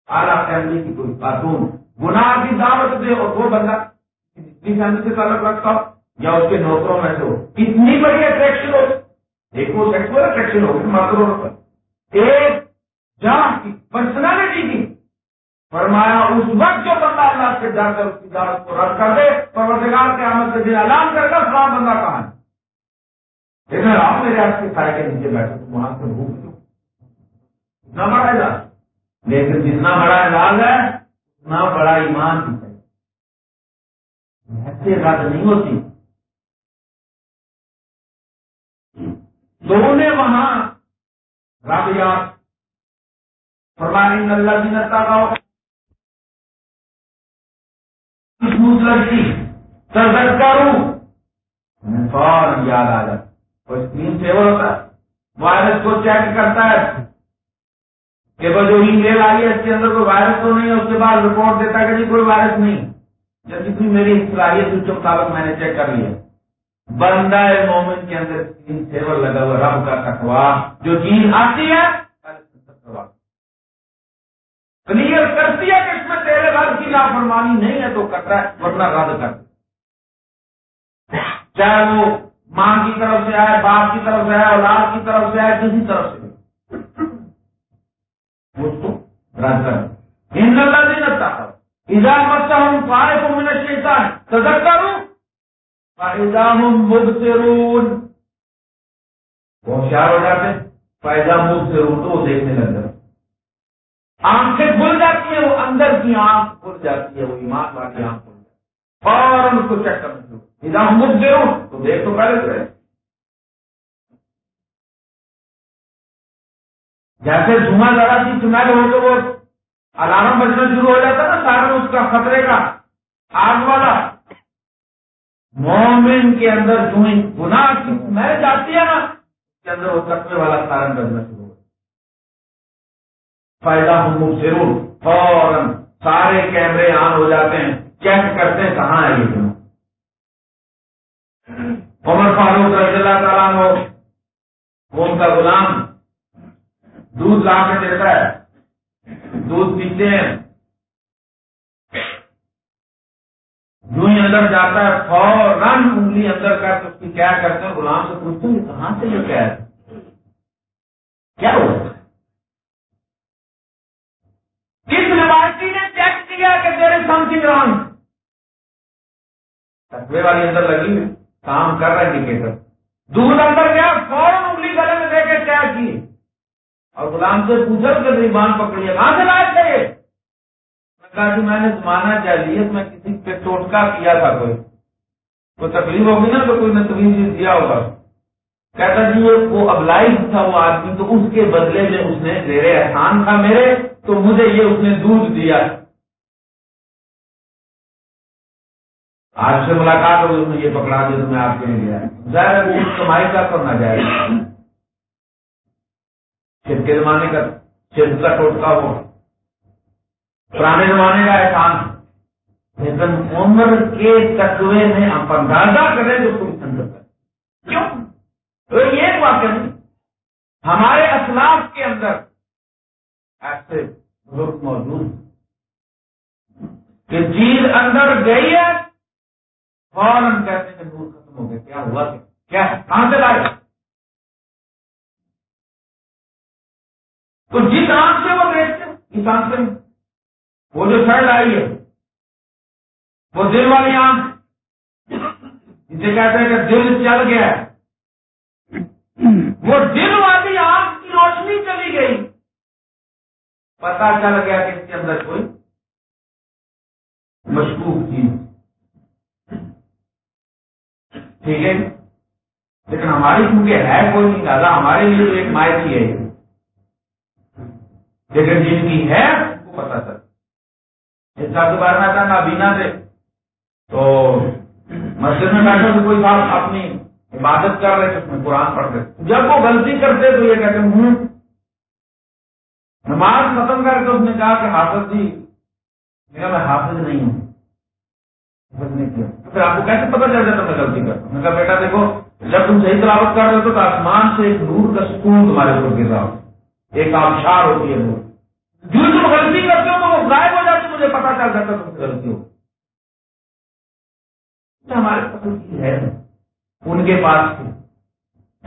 اعلیٰ فیملی کی کوئی خاتون، گناہ کی دعوت دے اور وہ بندہ فیملی سے تعلق رکھتا ہو یا اس کے نوکروں میں سے ہو۔ اتنی بڑی اٹریکشن ہو۔ ایک وہ سیکسل اٹریکشن ہوگی ماتر ایک جہاں کی پرسنالٹی کی فرمایا، اس وقت جو بندہ اللہ سے جا کر اس کی دعوت کو رد کر دے، پروردگار کے آمد کے دن اعلان کر کر فلاں بندہ کہاں ہے؟ لیکن آپ میرے آپ کے سائے کے نیچے بیٹھے تو وہاں سے بھوک اتنا بڑا اعزاز لیکن جتنا بڑا اعزاز ہے، اتنا بڑا ایمان بھی ہے۔ رد نہیں ہوتی تو نے وہاں رب یاد فرمایا اللہ جی نتا کا لڑکی سرد کروں فوراً یاد آ جاتا وہ اسکرین سیور ہوتا ہے۔ وائرس کو چیک کرتا ہے کہ وہ جو ای میل آئی ہے، اس کے اندر کوئی وائرس تو نہیں ہے، اس کے بعد رپورٹ دیتا کہ جی کوئی وائرس نہیں۔ جب جتنی میری صلاحیت اس کے مطابق میں نے چیک کر لیا بندہ مومن کے اندر اسکرین سیور لگا ہوا رب کا کٹوا جو چیز آتی ہے کلیئر کرتی ہے کہ اس میں تیرے گھر کی لاپرواہی نہیں ہے تو کرتا ہے ورنہ رد کر چاہے وہ ماں کی طرف سے آئے، باپ کی طرف سے آئے، اولاد کی طرف سے آئے، کسی طرف سے اس کو رد کر ہند اللہ نہیں رکھتا ایزا بچہ ہوں۔ پائے کو منٹ لیتا ہے سزا کروں فائدہ ہوں مب ہوشیار ہو جاتے فائدہ مب سے رون تو وہ دیکھنے لگ جاتے آنکھیں کھل جاتی ہیں، وہ اندر کی آنکھ کھل جاتی ہے، وہ ایمان والی آنکھ کھل جاتی ہے۔ اور اس کو چیک کرنے دو نظام مجھ تو دیکھ تو پہلے سے۔ جیسے دھواں ذرا سی چنائی ہو تو وہ الارم بجنا شروع ہو جاتا نا، سارا اس کا خطرے کا۔ آگ والا۔ مومن کے اندر جو گناہ کی میں جاتی ہے نا اس کے اندر وہ تقوی والا سارن بجنا شروع ہو فائدہ ہوں ضرور فوراً سارے کیمرے آن ہو جاتے ہیں، چیک کرتے ہیں کہاں ہے یہ عمر فاروق رضی اللہ تعالیٰ ہو ان کا غلام، دودھ لا کے دیتا ہے۔ دودھ پیتے ہیں جو ہی اندر جاتا ہے، فوراً انگلی اندر کر کے اس کی کیا کرتے ہیں؟ غلام سے پوچھتے ہیں، کہاں سے یہ کیا ہے؟ کیا ہوا؟ کس روایتی نے چیک کیا کہ تیرے سم تھنگ رانگ تقوی والی اندر لگی کام کر رہا انڈیکیٹر دودھ اندر گیا، فوراً انگلی گلے میں دے کے کیا کی اور غلام سے پوچھا کہ ریبان پکڑی ہے، کہاں سے لائے تھے؟ کہا کہ میں نے زمانہ جاہلیت میں کسی پہ ٹوٹکا کیا تھا کوئی۔ کوئی تکلیف ہوگی نا تو کوئی نے تکلیف دیا ہوگا۔ کہتا جی وہ ابلائز تھا وہ آدمی، تو اس کے بدلے میں اس نے میرے احسان تھا میرے، تو مجھے یہ اس نے دودھ دیا۔ آج سے ملاقات ہوگی، اس نے یہ پکڑا دیا تو میں آپ کے لیے گیا ظاہر وہ کمائی کا کرنا جائے۔ گا کے زمانے کا چرک کا ٹوٹکا ہو۔ پرانے زمانے کا احسان ہے۔ لیکن عمر کے تقوی میں آپ اندازہ کریں تو کوئی سنگت کیوں؟ تو یہ واقع نہیں ہمارے اسلاف کے اندر ایسے بزرگ موجود کہ چیز اندر گئی ہے، فوراً کہتے ہیں نور ختم ہو گیا۔ کیا ہوا؟ کیا ہے؟ کہاں سے لائے؟ تو جس آنکھ سے وہ دیکھتے اس آنکھ سے وہ جو سڑ آئی ہے، وہ دل والی آنکھ، جسے کہتے ہیں کہ دل چل گیا وہ دل والی آنکھ کی روشنی چلی گئی۔ پتا چل گیا کہ اس کے اندر کوئی مشکوک چیز ٹھیک ہے؟ لیکن ہماری کیونکہ ہے کوئی نہیں زیادہ ہمارے لیے ایک مائتی ہے۔ لیکن جن کی ہے اس کو پتا چل اس کا دوبارہ میں تھا نابینا سے تو مسجد میں بیٹھا تو کوئی صاحب اپنی عبادت کر رہے تھے قرآن پڑھ رہے جب وہ غلطی کرتے تو یہ کہتے، ہوں۔ نماز ختم کر کے اس نے کہا کہ حافظ جی میرا میں حافظ نہیں ہوں۔ پھر آپ کو کیسے پتا چل جاتا میں غلطی کرتا ہوں؟ میں کہا، بیٹا دیکھو، جب تم صحیح تلاوت کر رہے ہو تو آسمان سے ایک نور کا سکون تمہارے اوپر گر رہا ہو۔ ایک آبشار ہوتی ہے نور۔ جو تم غلطی کرتے ہو وہ غائب ہو جاتی مجھے پتا چل جاتا تم سے غلطی ہو ہمارے پاس ہے ان کے پاس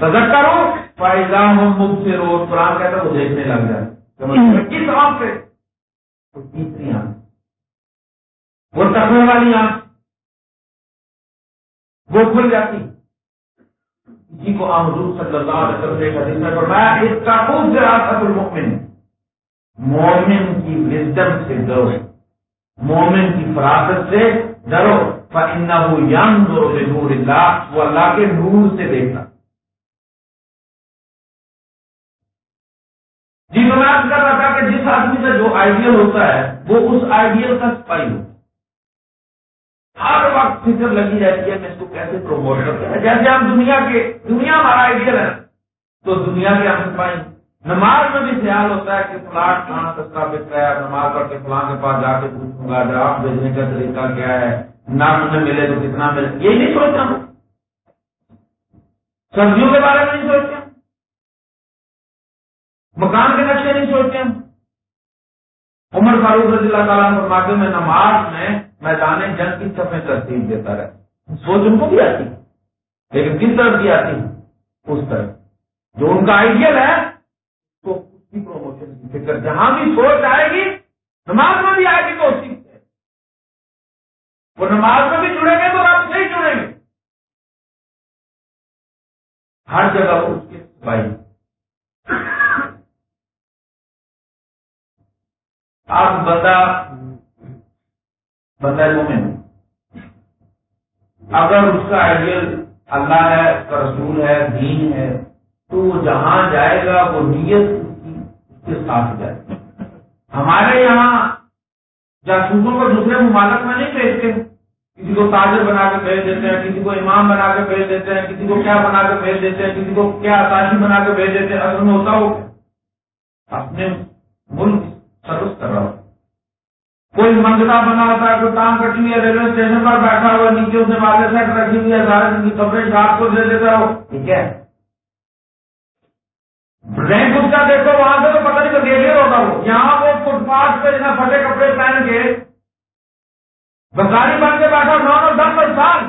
سزا کرو فائدہ مب سے روز قرآن کہتا وہ دیکھنے لگ جائے۔ کس آنکھ سے؟ تیسری آنکھ۔ وہ تقوی والی آنکھ۔ وہ کھل جاتی۔ جی کو حضور صلی اللہ علیہ وسلم نے فرمایا اس کا خوب المؤمن مومن کی وزڈم سے ڈرو۔ مومن کی فراست سے ڈرو۔ فَإِنَّهُ يَنظُرُ بِنُورِ اللَّهِ، وہ اللہ کے نور سے دیکھتا جی تو میں کر رہا تھا کہ جس آدمی کا جو آئیڈیل ہوتا ہے، وہ اس آئیڈیل کا سپائی ہوتا ہر وقت فکر لگی رہتی ہے میں اس کو کیسے پروموٹ کرتا ہے جیسے ہم دنیا کے، دنیا ہمارا آئیڈیل ہے، تو دنیا کے ہم سپاہی نماز میں بھی خیال ہوتا ہے کہ فلاں کہاں سستا بک ہے، نماز پڑھ کے فلاں کے پاس جا کے پوچھوں گا جواب بھیجنے کا طریقہ کیا ہے؟ نہ مجھے ملے تو کتنا ملے؟ یہ نہیں سوچتا ہوں سبزیوں کے بارے میں نہیں سوچتے مکان کے نقشے نہیں سوچتے عمر فاروق رضی اللہ تعالیٰ فرماتے میں نماز میں میدان جنگ کی سب ترتیب دیتا رہے سوچ ان کو بھی آتی۔ لیکن کس طرح کی آتی؟ اس طرح جو ان کا آئیڈیل ہے تو اس کی پروموشن کی فکر جہاں بھی سوچ آئے گی، نماز میں بھی آئے گی تو اسی سے وہ نماز میں بھی جڑیں گے تو رب سے ہی جڑیں گے۔ ہر جگہ اس کے بھائی۔ آپ بندہ بندہ مومن۔ اگر اس کا آئیڈیل اللہ ہے، اس کا رسول ہے، دین ہے تو وہ جہاں جائے گا، وہ نیت اس کے ساتھ جائے گا۔ ہمارے یہاں جاسوسوں کو دوسرے ممالک میں نہیں بھیجتے۔ کسی کو تاجر بنا کے بھیج دیتے ہیں، کسی کو امام بنا کے بھیج دیتے ہیں، کسی کو کیا بنا کے بھیج دیتے ہیں، کسی کو کیا آتاشی بنا کے بھیج دیتے ہیں۔ اصل میں ہوتا ہو اپنے ملک سروس کر رہا ہو۔ کوئی منگتا بنا ہوتا ہے، کوئی ٹانگ کٹی ہوئی ہے، ریلوے اسٹیشن پر بیٹھا ہوا نیچے اس نے والے سیٹ رکھی ہوئی ہے، سارے دن کی کپڑے آپ کو دے دیتا ہو۔ ٹھیک ہے؟ رینک اس کا دیکھو، وہاں سے تو پتہ نہیں بہیویئر ہوگا وہ یہاں وہ فٹ پاتھ پہ جنا پھٹے کپڑے پہن کے بکاری بن کے بیٹھا نو نو دس دس سال۔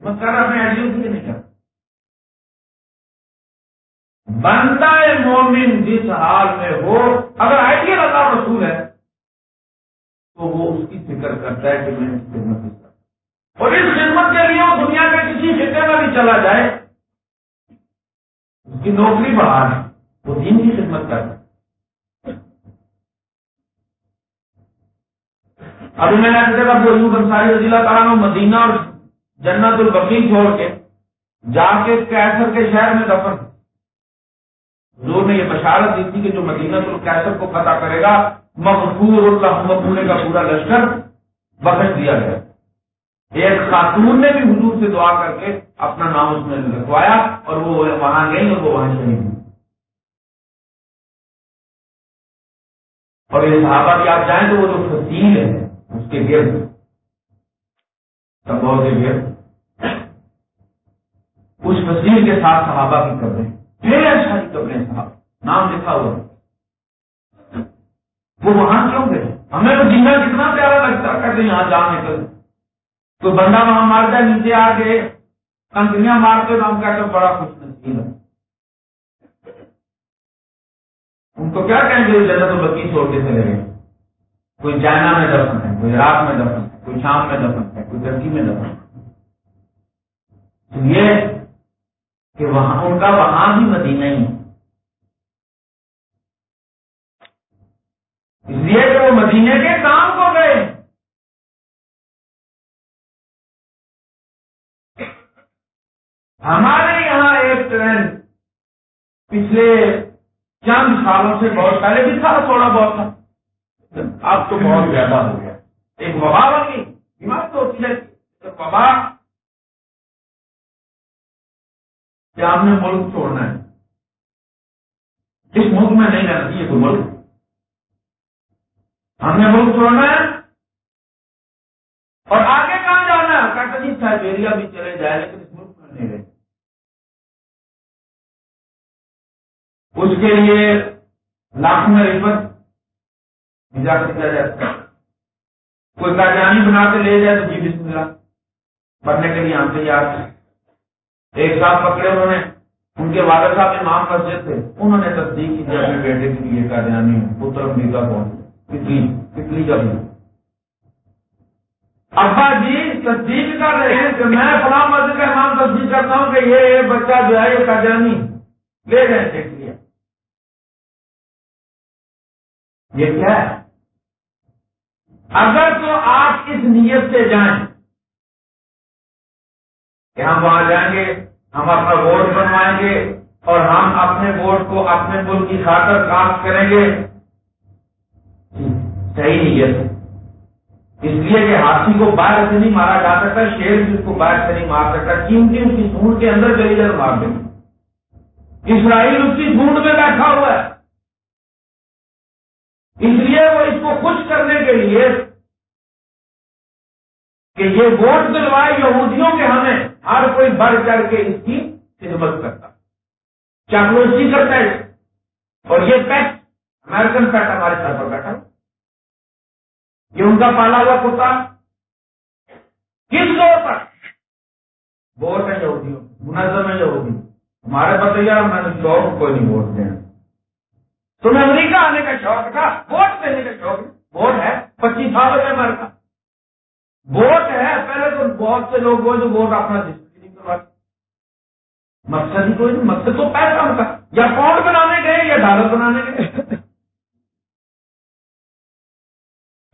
میں کر اپنے ایڈیو کی نہیں کرتا۔ بندہ مومن جس حال میں ہو، اگر آئیڈیل اللہ رسول ہے، تو وہ اس کی فکر کرتا ہے کہ میں اس خدمت اور اس خدمت کے لیے وہ دنیا کے کسی خطے میں بھی چلا جائے اس کی نوکری بڑھا ہے، وہ دین کی خدمت کرتا ابھی میں نے جگہ وہ یوں بنساری رضی اللہ تعالیٰ مدینہ اور جنت البقی چھوڑ کے جا کے کیسر کے شہر میں دفن۔ حضور نے یہ بشارت دی تھی کہ جو مدینہ القیصر کو فتح کرے گا، مغفور اللہ پورے کا پورا لشکر بخش دیا گیا۔ ایک خاتون نے بھی حضور سے دعا کر کے اپنا نام اس میں لکھوایا اور وہ وہاں گئی اور وہ وہاں شہید ہوئی اور یہ صحابہ کی آپ جائیں تو وہ جو فصیل ہے، اس کے گرد۔ سمبھو کے گرد۔ اس فصیل کے ساتھ صحابہ کی قبریں۔ ڈھیر ساری قبریں صاحب نام لکھا ہوا۔ وہ وہاں کیوں گئے؟ ہمیں تو جینا کتنا پیارا لگتا کہتے یہاں جان نکل تو بندہ وہاں مار جائے نیچے آ کے کنکریاں مارتے تو ہم کہتے بڑا خوش نصیب ہے۔ ان کو کیا کہیں گے، جنت تو بکی چھوڑ کے چلے گئے۔ کوئی چائنا میں دفن ہے، کوئی عراق میں دفن ہے، کوئی شام میں دفن ہے، کوئی ترکی میں دفن ہے۔ تو یہ کہ وہاں، ان کا وہاں بھی مدینہ ہی اس لیے کہ وہ مدینے کے کام ہمارے یہاں ایک ٹرینڈ پچھلے چند سالوں سے بہت پہلے بھی تھا، تھوڑا بہت تھا۔ اب تو بہت زیادہ ہو گیا۔ ایک وبا بن گئی بیمار تو ہوتی ہے۔ وبا، کیا ہم نے ملک چھوڑنا ہے؟ جس ملک میں نہیں رہنا چاہیے؟ کوئی ملک۔ ہم نے ملک چھوڑنا ہے۔ اور آگے کہاں جانا ہے؟ کہتا جی سائبیریا بھی چلے جائے، لیکن اس ملک میں نہیں رہے۔ اس کے لیے لاکھ میں رشوت اجازت کیا جاتا ہے کوئی کاجانی بنا کے لے جائے تو جی بسم اللہ۔ پڑھنے کے لیے ہم تیار ہیں۔ ایک ساتھ پکڑے انہوں نے۔ ان کے والد صاحب امام مسجد تھے۔ انہوں نے تصدیق کی اپنے بیٹے کے لیے کاجانی پتر امریکہ پہنچ کتنی کا بھی ابا جی تصدیق کر رہے ہیں کہ میں فلاں مسجد کا امام تصدیق کرتا ہوں کہ یہ بچہ جو ہے یہ کاجانی لے گئے یہ کیا ہے؟ اگر تو آپ اس نیت سے جائیں کہ ہم وہاں جائیں گے، ہم اپنا ووٹ بنوائیں گے اور ہم اپنے ووٹ کو اپنے ملک کی خاطر کام کریں گے، صحیح نیت اس لیے کہ ہاتھی کو باہر سے نہیں مارا جا سکتا، شیر بھی اس کو باہر سے نہیں مار سکتا کیونکہ اس کی سونڈ کے اندر چلی جائے مار دیں اسرائیل اس کی سونڈ میں بیٹھا ہوا ہے۔ اس لیے وہ اس کو خوش کرنے کے لیے کہ یہ ووٹ دلوائے یہودیوں کے ہمیں ہر کوئی بڑھ چڑھ کے اس کی خدمت کرتا چاکلوسی کرتا ہے اور یہ پیٹ امیرکن پیٹ ہمارے سر پر بیٹھا یہ ان کا پالا ہوا کتا۔ کس طور پر؟ ووٹ ہے یہودیوں، منظم ہے یہودی ہمارے پتہ یار میں نے کوئی نہیں ووٹ دینا تمہیں امریکہ آنے کا شوق تھا؟ ووٹ دینے کا شوق ووٹ ہے؟ پچیس سال ہو گئے کا۔ ووٹ ہے؟ پہلے تو بہت سے لوگ وہ جو ووٹ اپنا نہیں کرواتے مقصد ہی کوئی نہیں، مقصد تو پیسہ ہوتا یا پاؤنڈ بنانے گئے یا ڈالر بنانے گئے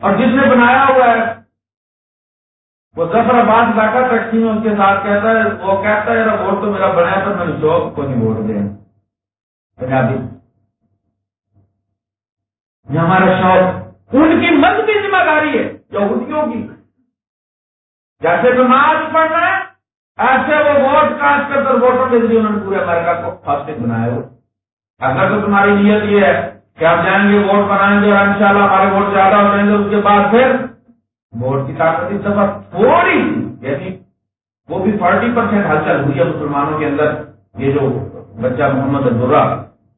اور جس نے بنایا ہوا ہے، وہ سفر آباد بیٹھا ٹیکسی میں اس کے ساتھ کہتا ہے، وہ کہتا ہے ووٹ تو میرا بنایا تو میں نے شوق کو نہیں ووٹ دیا پنجابی یہ ہمارا شوق ان کی مذہبی ذمہ داری ہے، یہودیوں کی۔ جیسے نماز پڑھ رہے ہیں، ایسے وہ ووٹ کاسٹ کر کر ووٹوں کے ذریعے انہوں نے پورے امریکہ کو فاسٹنگ بنایا ہو اگر تو تمہاری نیت یہ ہے کہ آپ جائیں گے، ووٹ بنائیں گے اور انشاءاللہ ہمارے ووٹ زیادہ ہو جائیں گے اس کے بعد پھر ووٹ کی طاقت اس دفعہ تھوڑی یعنی وہ بھی فورٹی پرسینٹ ہلچل ہوئی ہے مسلمانوں کے اندر۔ یہ جو بچہ محمد عبداللہ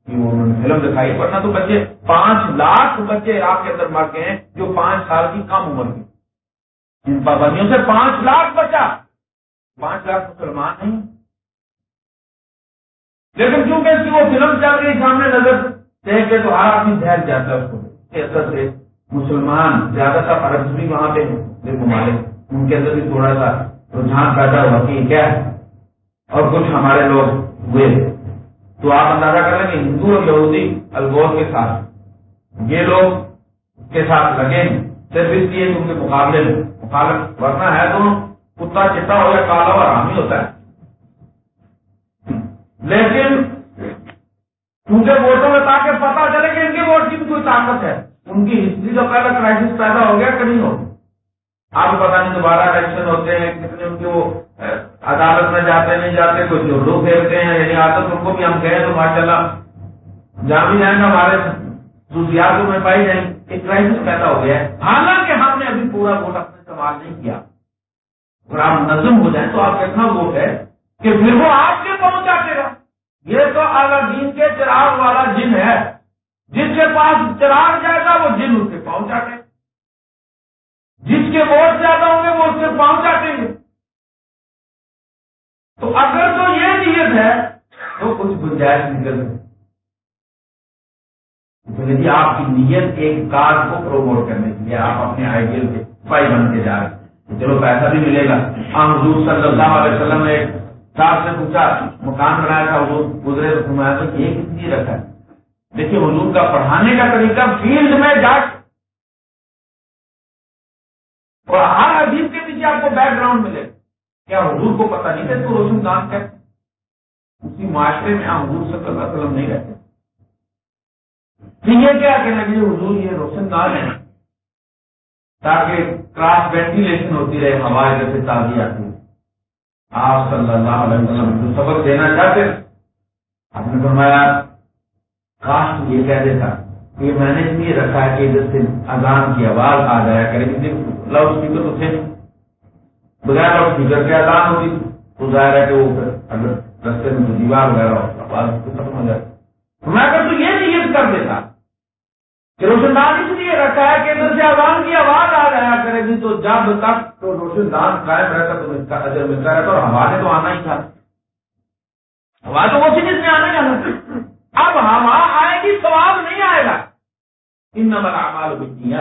فلم دکھائی، ورنہ تو بچے پانچ لاکھ بچے عراق کے اندر مر گئے ہیں جو پانچ سال کی کم عمر کی ان پابندیوں سے پانچ لاکھ بچا۔ پانچ لاکھ مسلمان نہیں۔ لیکن کیونکہ اس کی وہ فلم چل رہی سامنے نظر دیکھ کے تو ہر آدمی دھیر جاتا ہے اس کو اثر سے مسلمان زیادہ تر عرب بھی وہاں پہ دیکھو ان کے اندر بھی تھوڑا سا رجحان پیدا ہوا کہ کیا ہے۔ اور کچھ ہمارے لوگ ہوئے۔ تو آپ اندازہ کر لیں گے ہندو اور یہودی الگور کے ساتھ یہ لوگ کے ساتھ لگے صرف اس لیے کہ ان کے مقابلے میں۔ مخالف ورنہ ہے تو کتا چٹا ہو یا کالا اور آرام ہی ہوتا ہے۔ لیکن کیونکہ ووٹوں میں تاکہ پتا چلے کہ ان کے ووٹ کی بھی کوئی طاقت ہے، ان کی ہسٹری کا پہلا کرائسس پیدا ہو گیا کہ نہیں ہو۔ آپ کو پتا نہیں دوبارہ الیکشن ہوتے ہیں، کتنے ان کے وہ عدالت میں جاتے نہیں جاتے، کچھ جو پھیرتے ہیں یعنی عادت ان کو بھی ہم کہیں تو ماشاء اللہ جہاں بھی جائیں گے ہمارے دوسیاتوں میں پائی جائیں ایک کرائسس پیدا ہو گیا ہے۔ حالانکہ ہم نے ابھی پورا ووٹ اپنے استعمال نہیں کیا۔ اگر آپ نظم ہو جائیں تو آپ کا اتنا ووٹ ہے کہ پھر وہ آپ کے پہنچا کے گا۔ یہ تو اگر دین کے چراغ والا جن ہے۔ جس کے پاس چراغ جائے گا، وہ جن اس کے پہنچا کے۔ جس کے ووٹ زیادہ ہوں گے، وہ اس سے پہنچ جاتے ہیں تو اگر تو یہ نیت ہے تو کچھ گنجائش نکل جی آپ کی نیت ایک کار کو پروموٹ کرنے کے لیے آپ اپنے آئیڈیل کے پائی بن کے جا رہے ہیں۔ چلو پیسہ بھی ملے گا۔ ہم حضور صلی اللہ علیہ وسلم نے صاحب سے پوچھا، مکان بنایا تھا حضور، گزرے تو سنایا تو یہ کس لیے رکھا ہے؟ دیکھیے حضور کا پڑھانے کا طریقہ فیلڈ میں جا اور ہر حدیث کے پیچھے آپ کو بیک گراؤنڈ ملے۔ کیا حضور کو پتا نہیں تھا تو روشن دان کہتے اسی معاشرے میں ہم حضور صلی اللہ علیہ وسلم نہیں رہتے۔ یہ کیا کہنا کہ حضور یہ روشن دان ہے۔ تاکہ کراس وینٹیلیشن ہوتی رہے ہوا ادھر سے تازی آتی ہے آپ صلی اللہ علیہ وسلم جو سبق دینا چاہتے آپ نے فرمایا، کاش یہ کہہ دیتا یہ میں نے اس لیے رکھا کہ ادھر سے اذان کی آواز آ جایا کرے لاؤڈ اسپیکر تو تھے۔ بغیر لاؤڈ اسپیکر کے اذان ہوتی تو ظاہر ہے کہ وہ اگر رستے میں دیوار وغیرہ ہوتا آواز ختم ہو جائے میں اگر تو یہ نیت کر دیتا کہ روشن دان اس لیے رکھا ہے کہ ادھر سے آزان کی آواز آ جایا کرے گی تو جب تک تو روشن دان قائم رہتا تو اس کا اجر ملتا رہتا اور ہوا نے تو آنا ہی تھا۔ ہوا تو وہ چیز میں آنا ہی آنا اب ہوا آئے گی سواب نہیں آئے گا۔ ان نمبر امال ہوئی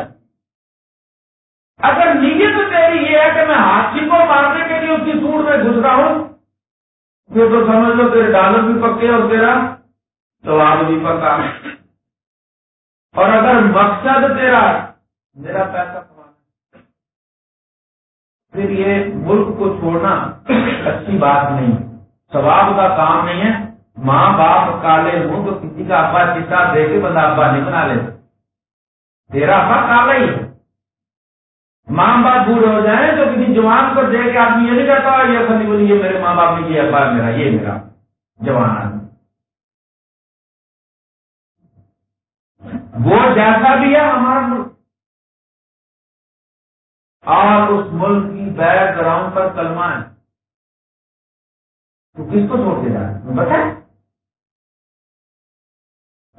اگر نیت تیری یہ ہے کہ میں ہاتھی کو مارنے کے لیے اس کی سوڑ میں گھس رہا ہوں یہ تو سمجھ لو تیرے ڈالر بھی پکے اور تیرا سواب بھی پکا۔ اور اگر مقصد تیرا میرا پیسہ کمانا پھر یہ ملک کو چھوڑنا اچھی بات نہیں۔ ثواب کا کام نہیں ہے۔ ماں باپ کالے ہوں تو کسی کا ابا چٹا دے کے بندہ ابا نہیں بنا لے تیرا ابا کالا ہی۔ ہے ماں باپ بوڑھے ہو جائیں تو کسی جوان کو دے کے آدمی یہ نہیں کہتا یہ خلی بولی یہ میرے ماں باپ نے یہ ابا میرا، یہ میرا جوان آدمی۔ وہ جیسا بھی ہے ہمارا ملک۔ اور اس ملک کی بیک گراؤنڈ پر کلمہ ہے۔ تو کس کو چھوڑ کے جائے؟ بتائیں۔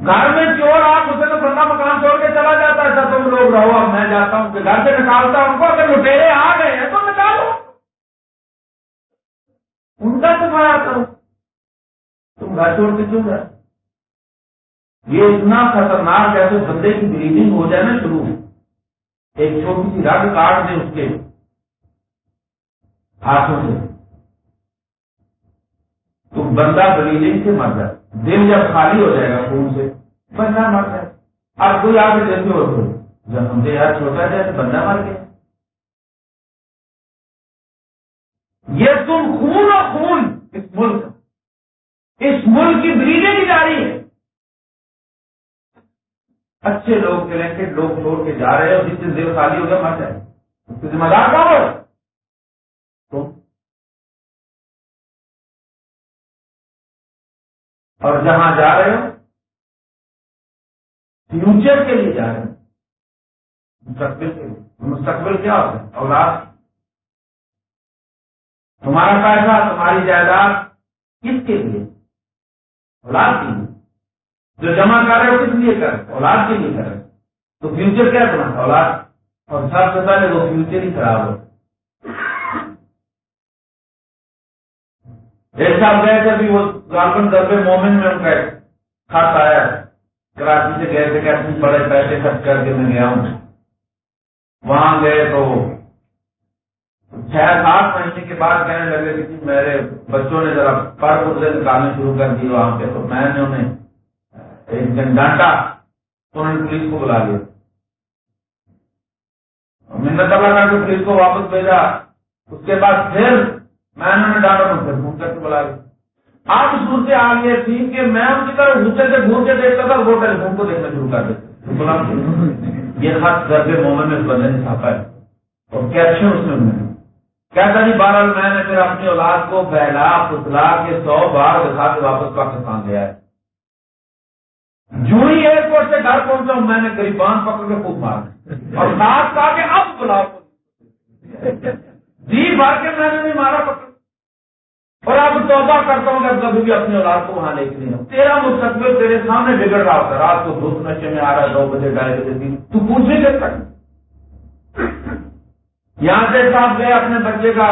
گھر میں چور آپ اسے تو بندہ مکان چھوڑ کے چلا جاتا ہے تم لوگ رہو، اب میں جاتا ہوں کہ گھر سے نکالتا ہوں، ان کو اگر لٹیرے آ گئے ہیں تو نکالو۔ ان کا سفایا کرو تم گھر چھوڑ کے کیوں گئے یہ اتنا خطرناک ہے تو بندے کی بلیڈنگ ہو جائے نا شروع۔ ایک چھوٹی سی رگ کاٹ دے اس کے ہاتھوں سے۔ تو بندہ بلیڈنگ سے مر جائے۔ دل جب خالی ہو جائے گا خون سے۔ بندہ مر جائے۔ اب کوئی آ کے ہو تو جب ہم سے یار چھوٹا جائے تو بندہ مر گیا۔ یہ تم خون اور خون اس ملک اس ملک کی بلیڈنگ جاری ہے اچھے لوگ ٹیلنٹڈ لوگ چھوڑ کے جا رہے ہیں اور جس سے دل خالی ہو گیا مر جائے۔ اس کے ذمہ دار کون ہو تو اور جہاں جا رہے ہو فیوچر کے لیے جا رہے ہیں مستقبل کے لیے۔ مستقبل کیا ہوتا ہے؟ اولاد۔ تمہارا پیسہ تمہاری جائیداد کس کے لیے؟ اولاد کے لیے۔ جو جمع کر رہے ہو کس لیے کر اولاد کے لیے کر تو فیوچر کیا تمہارا اولاد۔ اور سب سے پہلے وہ فیوچر ہی خراب ہو۔ ایک صاحب گئے تھے، ابھی وہ گارمنٹ دربے مومن میں ان کا خط آیا ہے۔ کراچی سے گئے تھے کہ بڑے پیسے خرچ کر کے میں گیا ہوں۔ وہاں گئے تو چھ سات مہینے کے بعد کہنے لگے کہ جی میرے بچوں نے ذرا پر پورے نکالنے شروع کر دی وہاں پہ۔ تو میں نے انہیں ایک دن ڈانٹا، تو انہوں نے پولیس کو بلا لیا۔ منت اللہ کر کے پولیس کو واپس بھیجا۔ اس کے بعد پھر میں نے ڈانٹا، تو پھر فون کر کے بلا لیا۔ آپ صورت آ گئی تھی کہ میں ان کی طرف غصے سے گھوم کے دیکھتا تھا وہ ٹیلی فون کو دیکھنا شروع کر دیتے یہ خط گھر کے مومن میں بندے نے چھاپا ہے۔ اور کیپشن اس میں کہتا جی بارہ میں نے پھر اپنی اولاد کو بہلا پتلا کے سو بار دکھا کے واپس پاکستان گیا ہے جو ہی ایئرپورٹ سے گھر پہنچا ہوں، میں نے گریبان پکڑ کے خوب مارا اور ساتھ کہا کہ اب بلاؤ۔ جی بھر کے میں نے نہیں مارا، پکڑ اور اب توبہ کرتا ہوں کہ اب کبھی بھی اپنی اولاد کو وہاں لے کے نہیں ہوں۔ تیرا مستقبل تیرے سامنے بگڑ رہا ہوتا رات کو دھوپ نشے میں آ رہا ہے، دو بجے ڈھائی بجے تین۔ تو پوچھ نہیں سکتا یہاں سے صاحب گئے اپنے بچے کا۔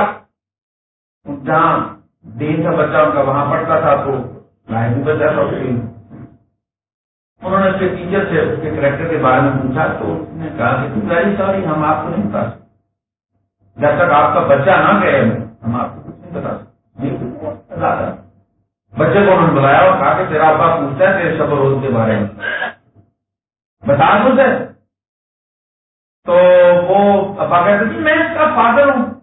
جہاں دین کا بچہ ان کا وہاں پڑھتا تھا تو لائن بھی بچہ تھا انہوں نے اس کے ٹیچر سے، اس کے کریکٹر کے بارے میں پوچھا تو اس نے کہا کہ تم ویری سوری ہم آپ کو نہیں بتا سکتے۔ جب تک آپ کا بچہ نہ گئے، ہم آپ کو کچھ نہیں بتا سکتے۔ بچے کو انہوں نے بلایا اور کہا کہ تیرا ابا پوچھتا ہے تیرے شب و روز کے بارے میں۔ بتا دوں سے تو وہ ابا کہتے کہ میں اس کا فادر ہوں۔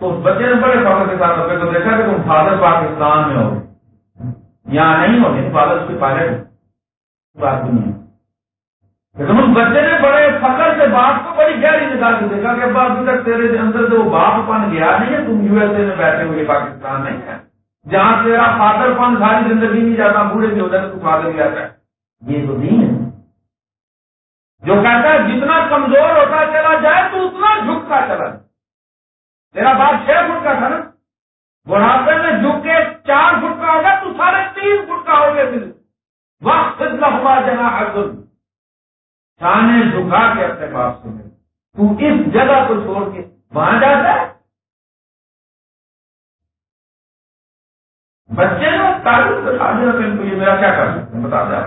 تو اس بچے نے بڑے فادر کے ساتھ ابے کو دیکھا کہ تم فادر پاکستان میں ہو۔ یہاں نہیں ہوگی یعنی فادر اس کے پائلٹ بات نہیں۔ ہے لیکن اس بچے نے بڑے فخر سے باپ کو بڑی گہری نگاہ سے دیکھا کہ ابا ابھی تک تیرے اندر سے وہ باپ پن گیا نہیں ہے، تم یو ایس اے میں بیٹھے ہوئے پاکستان نہیں ہے جہاں تیرا فادر پن ساری زندگی نہیں جاتا، بوڑھے بھی ہو جائے تو فادر ہی آتا ہے۔ یہ تو نہیں ہے۔ جو کہتا ہے، جتنا کمزور ہوتا چلا جائے، تو اتنا جھکتا چلا جائے۔ تیرا باپ چھ فٹ کا تھا نا؟ بڑھاپے میں جھک کے چار فٹ کا ہوگا، تو سارے تین فٹ کا ہو گیا پھر وقت ہوا جنا حضر چانے جھکا کے اپنے باپ سے تو اس جگہ کو چھوڑ کے وہاں جاتا ہے؟ بچے نا تعلیم بتا دیا ان کو یہ میرا کیا کر سکتے ہیں بتا دیا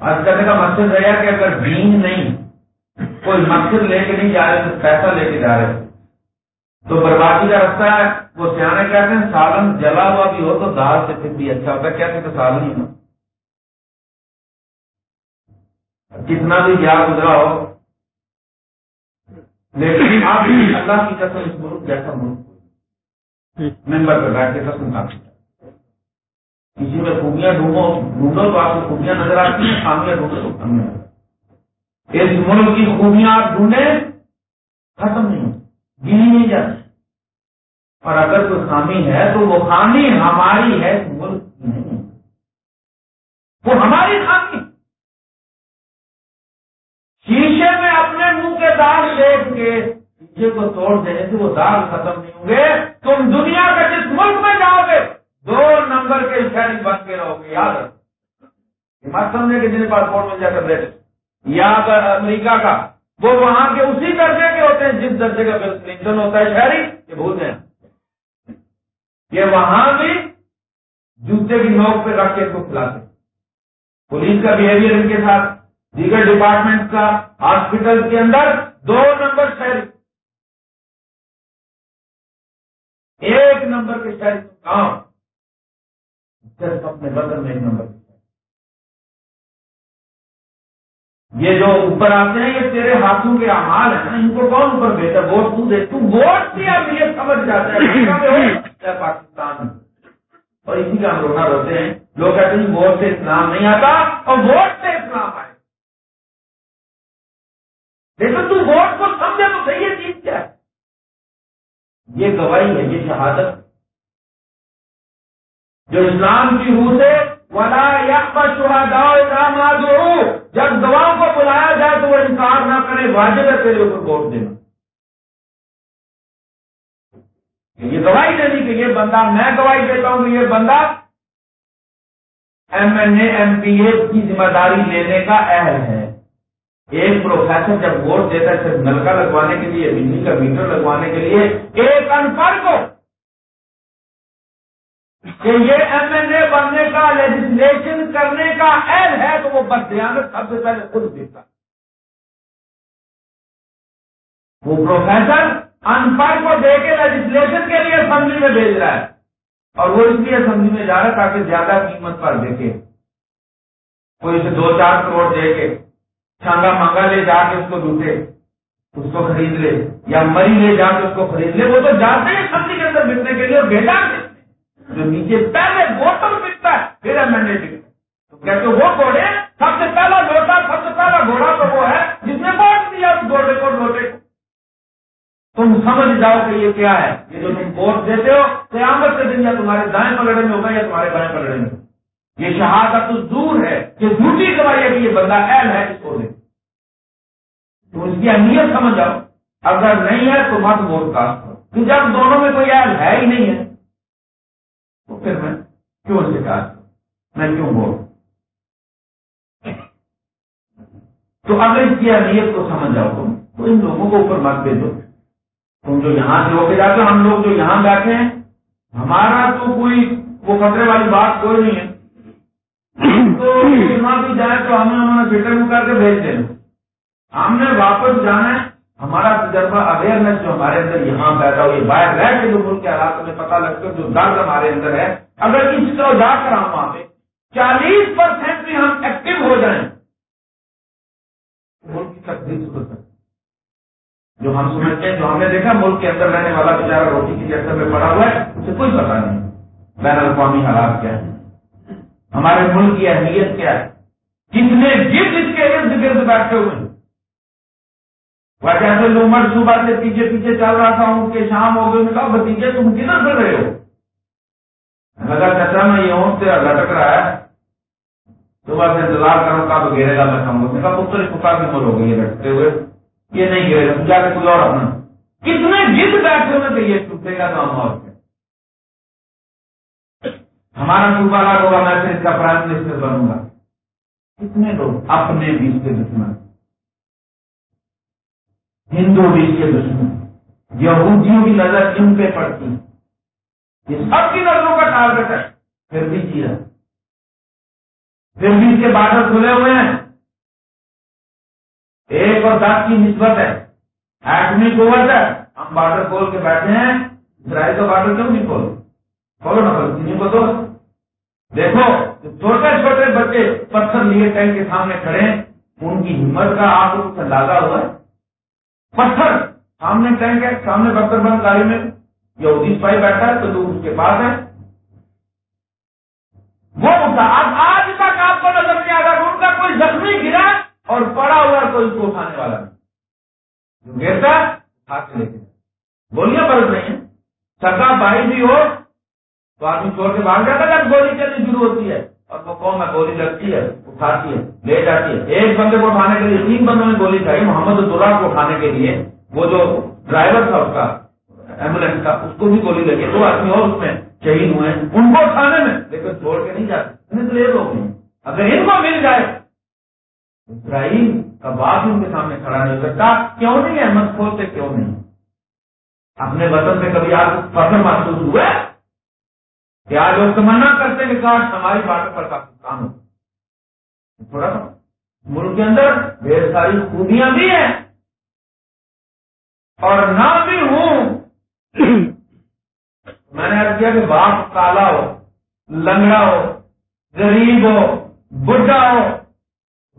آج کرنے کا مقصد ہے کہ اگر دین نہیں، کوئی مقصد لے کے نہیں جا رہے تو پیسہ لے کے جا رہے، تو بربادی کا رستہ ہے۔ وہ سیانے کہتے ہیں، سالن جلا ہوا بھی ہو تو دال سے پھر بھی اچھا ہوتا ہے۔ کہتے تو سالن ہی ہو۔ کتنا بھی گیا گزرا ہو لیکن آپ اللہ کی قسم اس ملک جیسا ملک ممبر پہ بیٹھ کے قسم کا کسی میں خوبیاں ڈھونڈو ڈھونڈو تو آپ کو خوبیاں نظر آتی ہیں، خامیاں ڈھونڈو تو خامیاں۔ اس ملک کی خوبیاں آپ ڈھونڈیں، ختم نہیں گنی نہیں جاتی۔ اور اگر کوئی خامی ہے تو وہ خامی ہماری ہے، ملک کی نہیں۔ وہ ہماری خامی شیشے میں اپنے منہ کے داغ دیکھ کے شیشے کو توڑ دینے سے وہ داغ ختم نہیں ہوں گے۔ تم دنیا کے جس ملک میں جاؤ گے، دو نمبر کے شہری بن کے رہو گے، یاد مت سمجھے کہ جن پاسپورٹ میں جا کر یا اگر امریکہ کا، وہ وہاں کے اسی درجے کے ہوتے ہیں جس درجے کا بل کلنٹن ہوتا ہے، شہری، یہ بھول جائیں یہ وہاں بھی جوتے کی نوک پہ رکھ کے کو کھلاتے پولیس کا بہیویئر ان کے ساتھ، دیگر ڈپارٹمنٹ کا ہاسپٹل کے اندر دو نمبر شہری ایک نمبر کے شہری کہاں صرف اپنے بدن میں ایک نمبر یہ جو اوپر آتے ہیں، یہ تیرے ہاتھوں کے اعمال ہیں نا، ان کو کون اوپر بھیجا ووٹ تو دے۔ تو ووٹ بھی اب یہ سمجھ جاتا ہے۔ پاکستان اور اسی کا ہم رونا روتے ہیں۔ لوگ کہتے ہیں ووٹ سے اسلام نہیں آتا اور ووٹ سے اسلام آئے لیکن تو ووٹ کو سمجھے تو صحیح ہے، چیز کیا ہے؟ یہ گواہی ہے، یہ شہادت۔ جو اسلام کی روح سے ولا یا جب گواہ کو بلایا جائے تو وہ انکار نہ کرے، واجب ہے تیرے اوپر ووٹ دینا۔ یہ گواہی دینی کہ یہ بندہ، میں گواہی دیتا ہوں کہ یہ بندہ M N A M P A کی ذمہ داری لینے کا اہل ہے۔ ایک پروفیسر جب ووٹ دیتا ہے، صرف نلکا لگوانے کے لیے بجلی کا میٹر لگوانے کے لیے، ایک انپڑھ کو کہ یہ ایم این اے بننے کا لیجسلیشن کرنے کا اہل ہے، تو وہ بدیانت سب سے پہلے خود دیتا۔ وہ پروفیسر ان پڑھ کو دے کے لیجسلیشن کے لیے اسمبلی میں بھیج رہا ہے۔ اور وہ اس لیے اسمبلی میں جا رہا ہے تاکہ زیادہ قیمت پر دیکھے۔ کوئی اسے دو چار کروڑ دے کے چھانگا مانگا لے جا کے اس کو لوٹے اس کو خرید لے، یا مری لے جا کے اس کو خرید لے، وہ تو جاتے ہیں اسمبلی کے اندر ملنے کے لیے اور بھیجا جو نیچے پہلے ووٹر بکتا ہے، پھر ایم ایل اے بکتا کہتے وہ گھوڑے سب سے پہلا لوٹا، سب سے پہلا گھوڑا تو وہ ہے جس نے ووٹ دیا اس گھوڑے کو لوٹے۔ کو تم سمجھ جاؤ کہ یہ کیا ہے؟ یہ جو تم ووٹ دیتے ہو، قیامت کے دن یا تمہارے دائیں پلڑے میں ہوگا یا تمہارے بائیں پلڑے میں یہ شہادت دور ہے، یہ جھوٹی گواہی ہے کہ یہ بندہ اہل ہے، اس کو دے تم اس کی اہمیت سمجھ جاؤ اگر نہیں ہے تو مت ووٹ کاسٹ کرو۔ تو جب دونوں میں کوئی اہل ہے ہی نہیں ہے، تو پھر میں کیوں شکار میں کیوں بول تو اگر اس کی اہمیت کو سمجھ جاؤ تم، تو ان لوگوں کو اوپر مت بھیجو۔ تم جو یہاں سے ہو کے جاتے ہم لوگ جو یہاں بیٹھے ہیں، ہمارا تو کوئی وہ خطرے والی بات کوئی نہیں ہے۔ تو یہاں بھی جائیں تو ہمیں انہوں نے فکر کر کے بھیج دینا۔ ہم نے واپس جانا ہے۔ ہمارا تجربہ اویئرنیس جو ہمارے اندر یہاں پیدا ہوئی، باہر رہ کے جو ملک کے حالات میں پتا لگتا ہے جو درد ہمارے اندر ہے۔ اگر اس طرح جا کر ہم وہاں پہ چالیس پرسینٹ بھی ہم ایکٹیو ہو جائیں۔ ملک کی تقدیر سدھر سکتی جو ہم سمجھتے ہیں، جو ہم نے دیکھا، ملک کے اندر رہنے والا بیچارہ روٹی کی چکر میں پڑا ہوا ہے، اسے کوئی پتا نہیں۔ بین الاقوامی حالات کیا ہے ہمارے ملک کی اہمیت کیا ہے؟ کتنے گرد اس کے ارد گرد بیٹھے ہوئے ہیں؟ وہ کیسے لومر صبح سے پیچھے پیچھے چل رہا تھا ان کے شام ہو گئے کہا بتیجے تم کدھر کر رہے ہو؟ لگا چچا، میں یہ ہوں تیرا لٹک رہا ہے۔ صبح سے انتظار کرو کب گھیرے گا میں کہوں گا۔ پتر پکا کی مر ہو گئی ہے، لٹکتے ہوئے۔ یہ نہیں گرے گا جا کے کوئی اور اپنا۔ کتنے گد بیٹھے ہوئے کہ یہ ٹوٹے گا تو ہم اور ہمارا صوبہ لاگ ہوگا میں پھر اس کا پرائم منسٹر بنوں گا۔ کتنے لوگ اپنے بیچ کے دشمن۔ ہندو بیچ کے دشمن یہودیوں کی نظر ان پہ پڑتی یہ سب کی نظروں کا ٹارگیٹ ہے پھر بھی جی کیا پھر بھی اس کے بارڈر کھلے ہوئے ہیں۔ ایک اور دس کی نسبت ہے۔ ایٹمی قوت ہے۔ ہم بارڈر کھول کے بیٹھے ہیں۔ اسرائیل کا بارڈر کیوں نہیں کھول کھولو نا فلسطینی کو تو۔ دیکھو چھوٹے چھوٹے بچے پتھر لیے ٹینک کے سامنے کھڑے ان کی ہمت کا آپ کو اندازہ ہوا ہے۔ پتھر سامنے ٹینک ہے، سامنے بختر بند، گاڑی میں یہودی سپاہی بیٹھا ہے، تو لوگ اس کے پاس ہے وہ اٹھا۔ اب آج تک آپ کو نظر نہیں آ رہا ان کا کوئی زخمی گرا اور پڑا ہوا کوئی کو اٹھانے والا جو گرتا ہاتھ لے کے۔ گولیاں برس نہیں ہیں۔ سگا بھائی بھی ہو تو آدمی چھوڑ کے بھاگ جاتا ہے، گولی چلنی شروع ہوتی ہے۔ قوم میں گولی لگتی ہے، اٹھاتی ہے، لے جاتی ہے۔ ایک بندے کو اٹھانے کے لیے، تین بندوں نے گولی کھائی، محمد اللہ کو اٹھانے کے لیے۔ وہ جو ڈرائیور تھا، اس کا ایمبولینس کا، اس کو بھی گولی لگی۔ دو آدمی اور اس میں شہید ہوئے ہیں۔ ان کو اٹھانے میں، لیکن چھوڑ کے نہیں جاتے۔ لیٹ ہو گئی اگر ان کو مل جائے، اسرائیل کا باپ ان کے سامنے کھڑا نہیں سکتا۔ کیوں نہیں، احمد کھولتے کیوں نہیں؟ اپنے وطن سے کبھی آپ فخر محسوس ہوئے۔ کہ آج لوگ تمنا کرتے ہیں کہ کاش ہماری باتوں پر پاکستان ہو تھوڑا سا۔ ملک کے اندر ڈھیر ساری خوبیاں بھی ہیں۔ اور نہ بھی ہوں۔ میں نے کیا کہ باپ کالا ہو، لنگڑا ہو، غریب ہو بڈا ہو،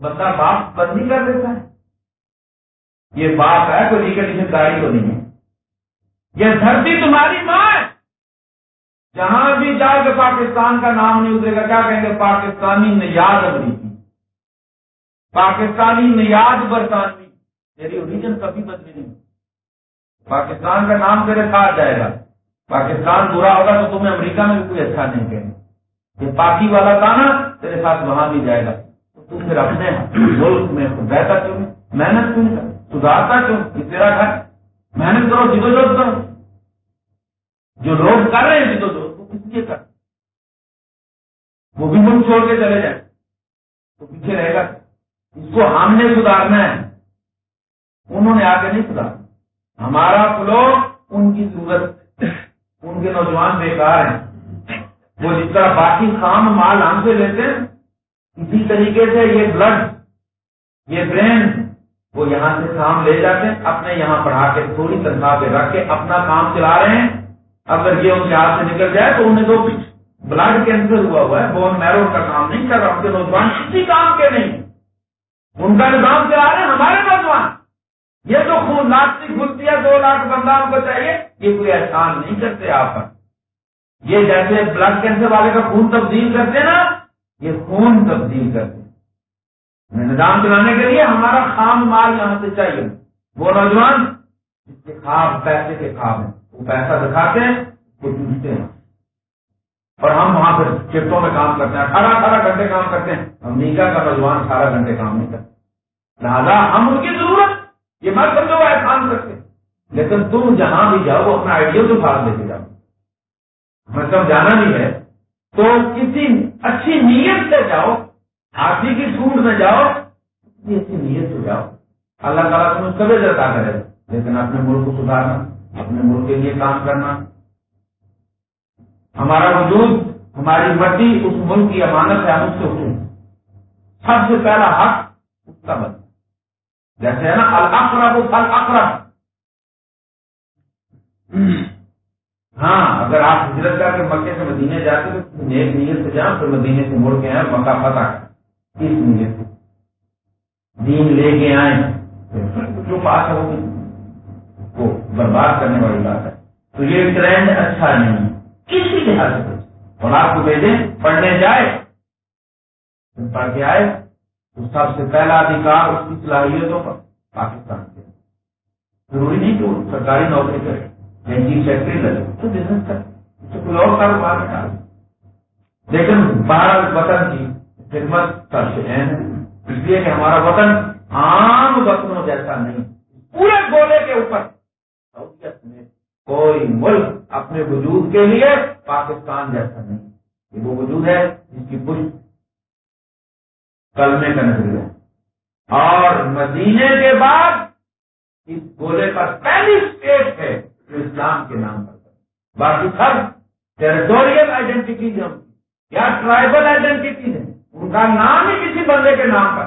بندہ باپ بندی کر دیتا ہے۔ یہ باپ ہے، کوئی ریکنڈیشن گاڑی تو نہیں ہے۔ یہ دھرتی تمہاری جہاں بھی جا کے پاکستان کا نام نہیں اترے گا۔ کیا کہیں گے؟ پاکستانی نیاد امریکی پاکستانی نیاد برطانوی۔ تیری اوریجن کبھی بدلی نہیں پاکستان کا نام تیرے ساتھ جائے گا۔ پاکستان برا ہوگا تو تمہیں امریکہ میں بھی کوئی اچھا نہیں کہیں یہ پاکی والا تھا نا تیرے ساتھ وہاں بھی جائے گا۔ تو پھر اپنے ملک میں رہتا کیوں محنت کیوں سدھارتا کیوں؟ یہ تیرا گھر۔ محنت کرو، جدوجہد کرو۔ جو لوگ کر رہے ہیں جدو وہ بھی ملک چھوڑ کے چلے جائیں۔ تو پیچھے رہے گا اس کو ہم نے سدھارنا ہے۔ انہوں نے آگے نہیں سدھارنا۔ ہمارا فلو ان کی ضرورت ان کے نوجوان بیکار ہیں۔ وہ جس طرح باقی کام مال ہم سے لیتے ہیں، اسی طریقے سے یہ بلڈ یہ برین وہ یہاں سے کام لے جاتے ہیں، اپنے یہاں پڑھا کے، تھوڑی تنخواہ پہ رکھ کے اپنا کام چلا رہے ہیں۔ اگر یہ ان کے ہاتھ سے نکل جائے تو انہیں تو بلڈ کینسر ہوا ہوا ہے، بون میرو کا کام نہیں کر رہا، ان کے نوجوان کسی کام کے نہیں۔ ان کا نظام چلا رہے ہیں ہمارے نوجوان۔ یہ تو خون لاکھ کی گلتی ہے، دو لاکھ بندہ ان کو چاہیے۔ یہ کوئی احسان نہیں کرتے آپ۔ یہ جیسے بلڈ کینسر والے کا خون تبدیل کرتے نا، یہ خون تبدیل کرتے نظام چلانے کے لیے ہمارا خام مال یہاں سے چاہیے۔ وہ نوجوان خواب پیسے کے خواب ہیں، وہ پیسہ دکھاتے ہیں، وہ پوچھتے ہیں۔ اور ہم وہاں پہ شفٹوں میں کام کرتے ہیں، اٹھارہ اٹھارہ گھنٹے کام کرتے ہیں۔ امریکہ کا نوجوان اٹھارہ گھنٹے کام نہیں کرتے۔ لہٰذا ہم ان کی ضرورت، یہ مت سمجھو احسان کرتے لیکن تم جہاں بھی جاؤ، وہ اپنا آئیڈیا تو بھاگ لے کے جاؤ۔ مطلب جانا بھی ہے۔ تو کسی اچھی نیت سے جاؤ، ہاتھی کی سوٹ میں جاؤ کسی اچھی نیت سے جاؤ۔ اللہ تعالیٰ تمہیں سب جاتا کرے لیکن اپنے ملک کو سدھارنا، اپنے ملک کے لیے کام کرنا۔ ہمارا وجود، ہماری مٹی اس ملک کی امانت ہے، ہم اس سے اٹھیں۔ سب سے پہلا حق اس کا بن جیسے ہے نا القرب القرب ہاں اگر آپ ہجرت کر کے مکے سے مدینے جاتے تو نیک نیت سے جاؤ، پھر مدینے سے مڑ کے آئے مکہ فتح۔ اس نیت سے؟ دین لے کے آئے جو بات ہے وہ کو برباد کرنے والی بات ہے۔ تو یہ ٹرینڈ اچھا نہیں کسی لحاظ سے اور آپ کو بھیجیں، پڑھنے جائے۔ پڑھ کے آئے تو سب سے پہلا ادھیکار، اس کی صلاحیتوں پر پاکستان کے۔ ضروری نہیں کہ وہ سرکاری نوکری کرے یا چیف سیکرٹری لگے تو بزنس کرے۔ تو کوئی اور کاروبار میں ڈالے۔ لیکن بھارت وطن کی خدمت سب سے اہم ہے۔ اس لیے کہ ہمارا وطن عام وطنوں جیسا نہیں، پورے گولے کے اوپر۔ سعودیت میں کوئی ملک اپنے وجود کے لیے پاکستان جیسا نہیں۔ یہ وہ وجود ہے جس کی پشت کلمے کا نظریہ اور مدینے کے بعد اس گولے کا پہلی اسٹیٹ ہے جو اسلام کے نام پر باقی سب ٹیریٹوریل آئیڈینٹی جو یا ٹرائبل آئیڈینٹی ہے ان کا نام ہی کسی بندے کے نام پر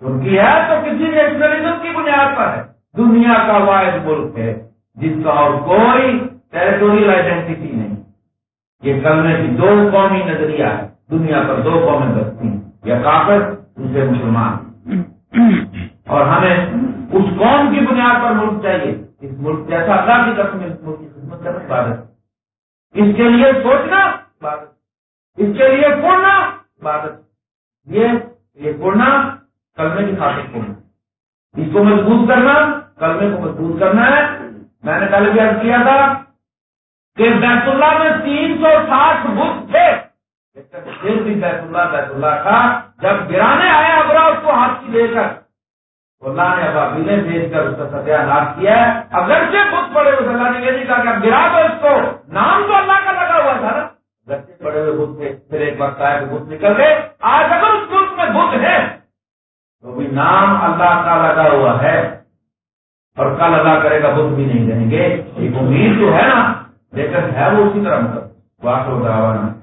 ترکی ہے تو کسی نیشنلزم کی بنیاد پر ہے۔ دنیا کا واحد ملک ہے، جس کا اور کوئی ٹیریٹوریل آئیڈینٹی نہیں۔ یہ کرنے کی دو قومی نظریہ ہے۔ دنیا پر دو قومیں بستی یا کافر، دوسرے مسلمان۔ اور ہمیں اس قوم کی بنیاد پر ملک چاہیے۔ اس ملک جیسا اللہ کی قسم اس ملک کی خدمت کرنا عبادت۔ اس کے لیے سوچنا عبادت۔ اس کے لیے پڑھنا عبادت۔ یہ یہ پڑھنا کلمے کی خاطر پڑھنا۔ اس کو مضبوط کرنا کلمے کو مضبوط کرنا ہے۔ میں نے کل بھی عرض کیا تھا کہ بیت اللہ میں تین سو ساٹھ بت تھے۔ پھر بھی بیت اللہ بیت اللہ تھا۔ جب گرانے آئے ابرا، اس کو ہاتھ کی لے کر۔ اللہ نے ابابیلے بھیج کر اس کا ستیہ ناش کیا ہے۔ اگر سے بت پڑے اس اللہ نے یہ نہیں کہا کہ اب گرا دو اس کو۔ نام تو اللہ کا لگا ہوا تھا نا۔ بچے پڑے ہوئے بت تھے، پھر ایک وقت آئے تو بت نکل گئے۔ آج اگر اس ملک میں بت ہے، تو بھی نام اللہ کا لگا ہوا ہے۔ اور کل اللہ کرے گا، بت بھی نہیں دیں گے۔ ایک امید تو ہے نا لیکن ہے وہ اسی طرح مطلب۔ واقع دعوانا۔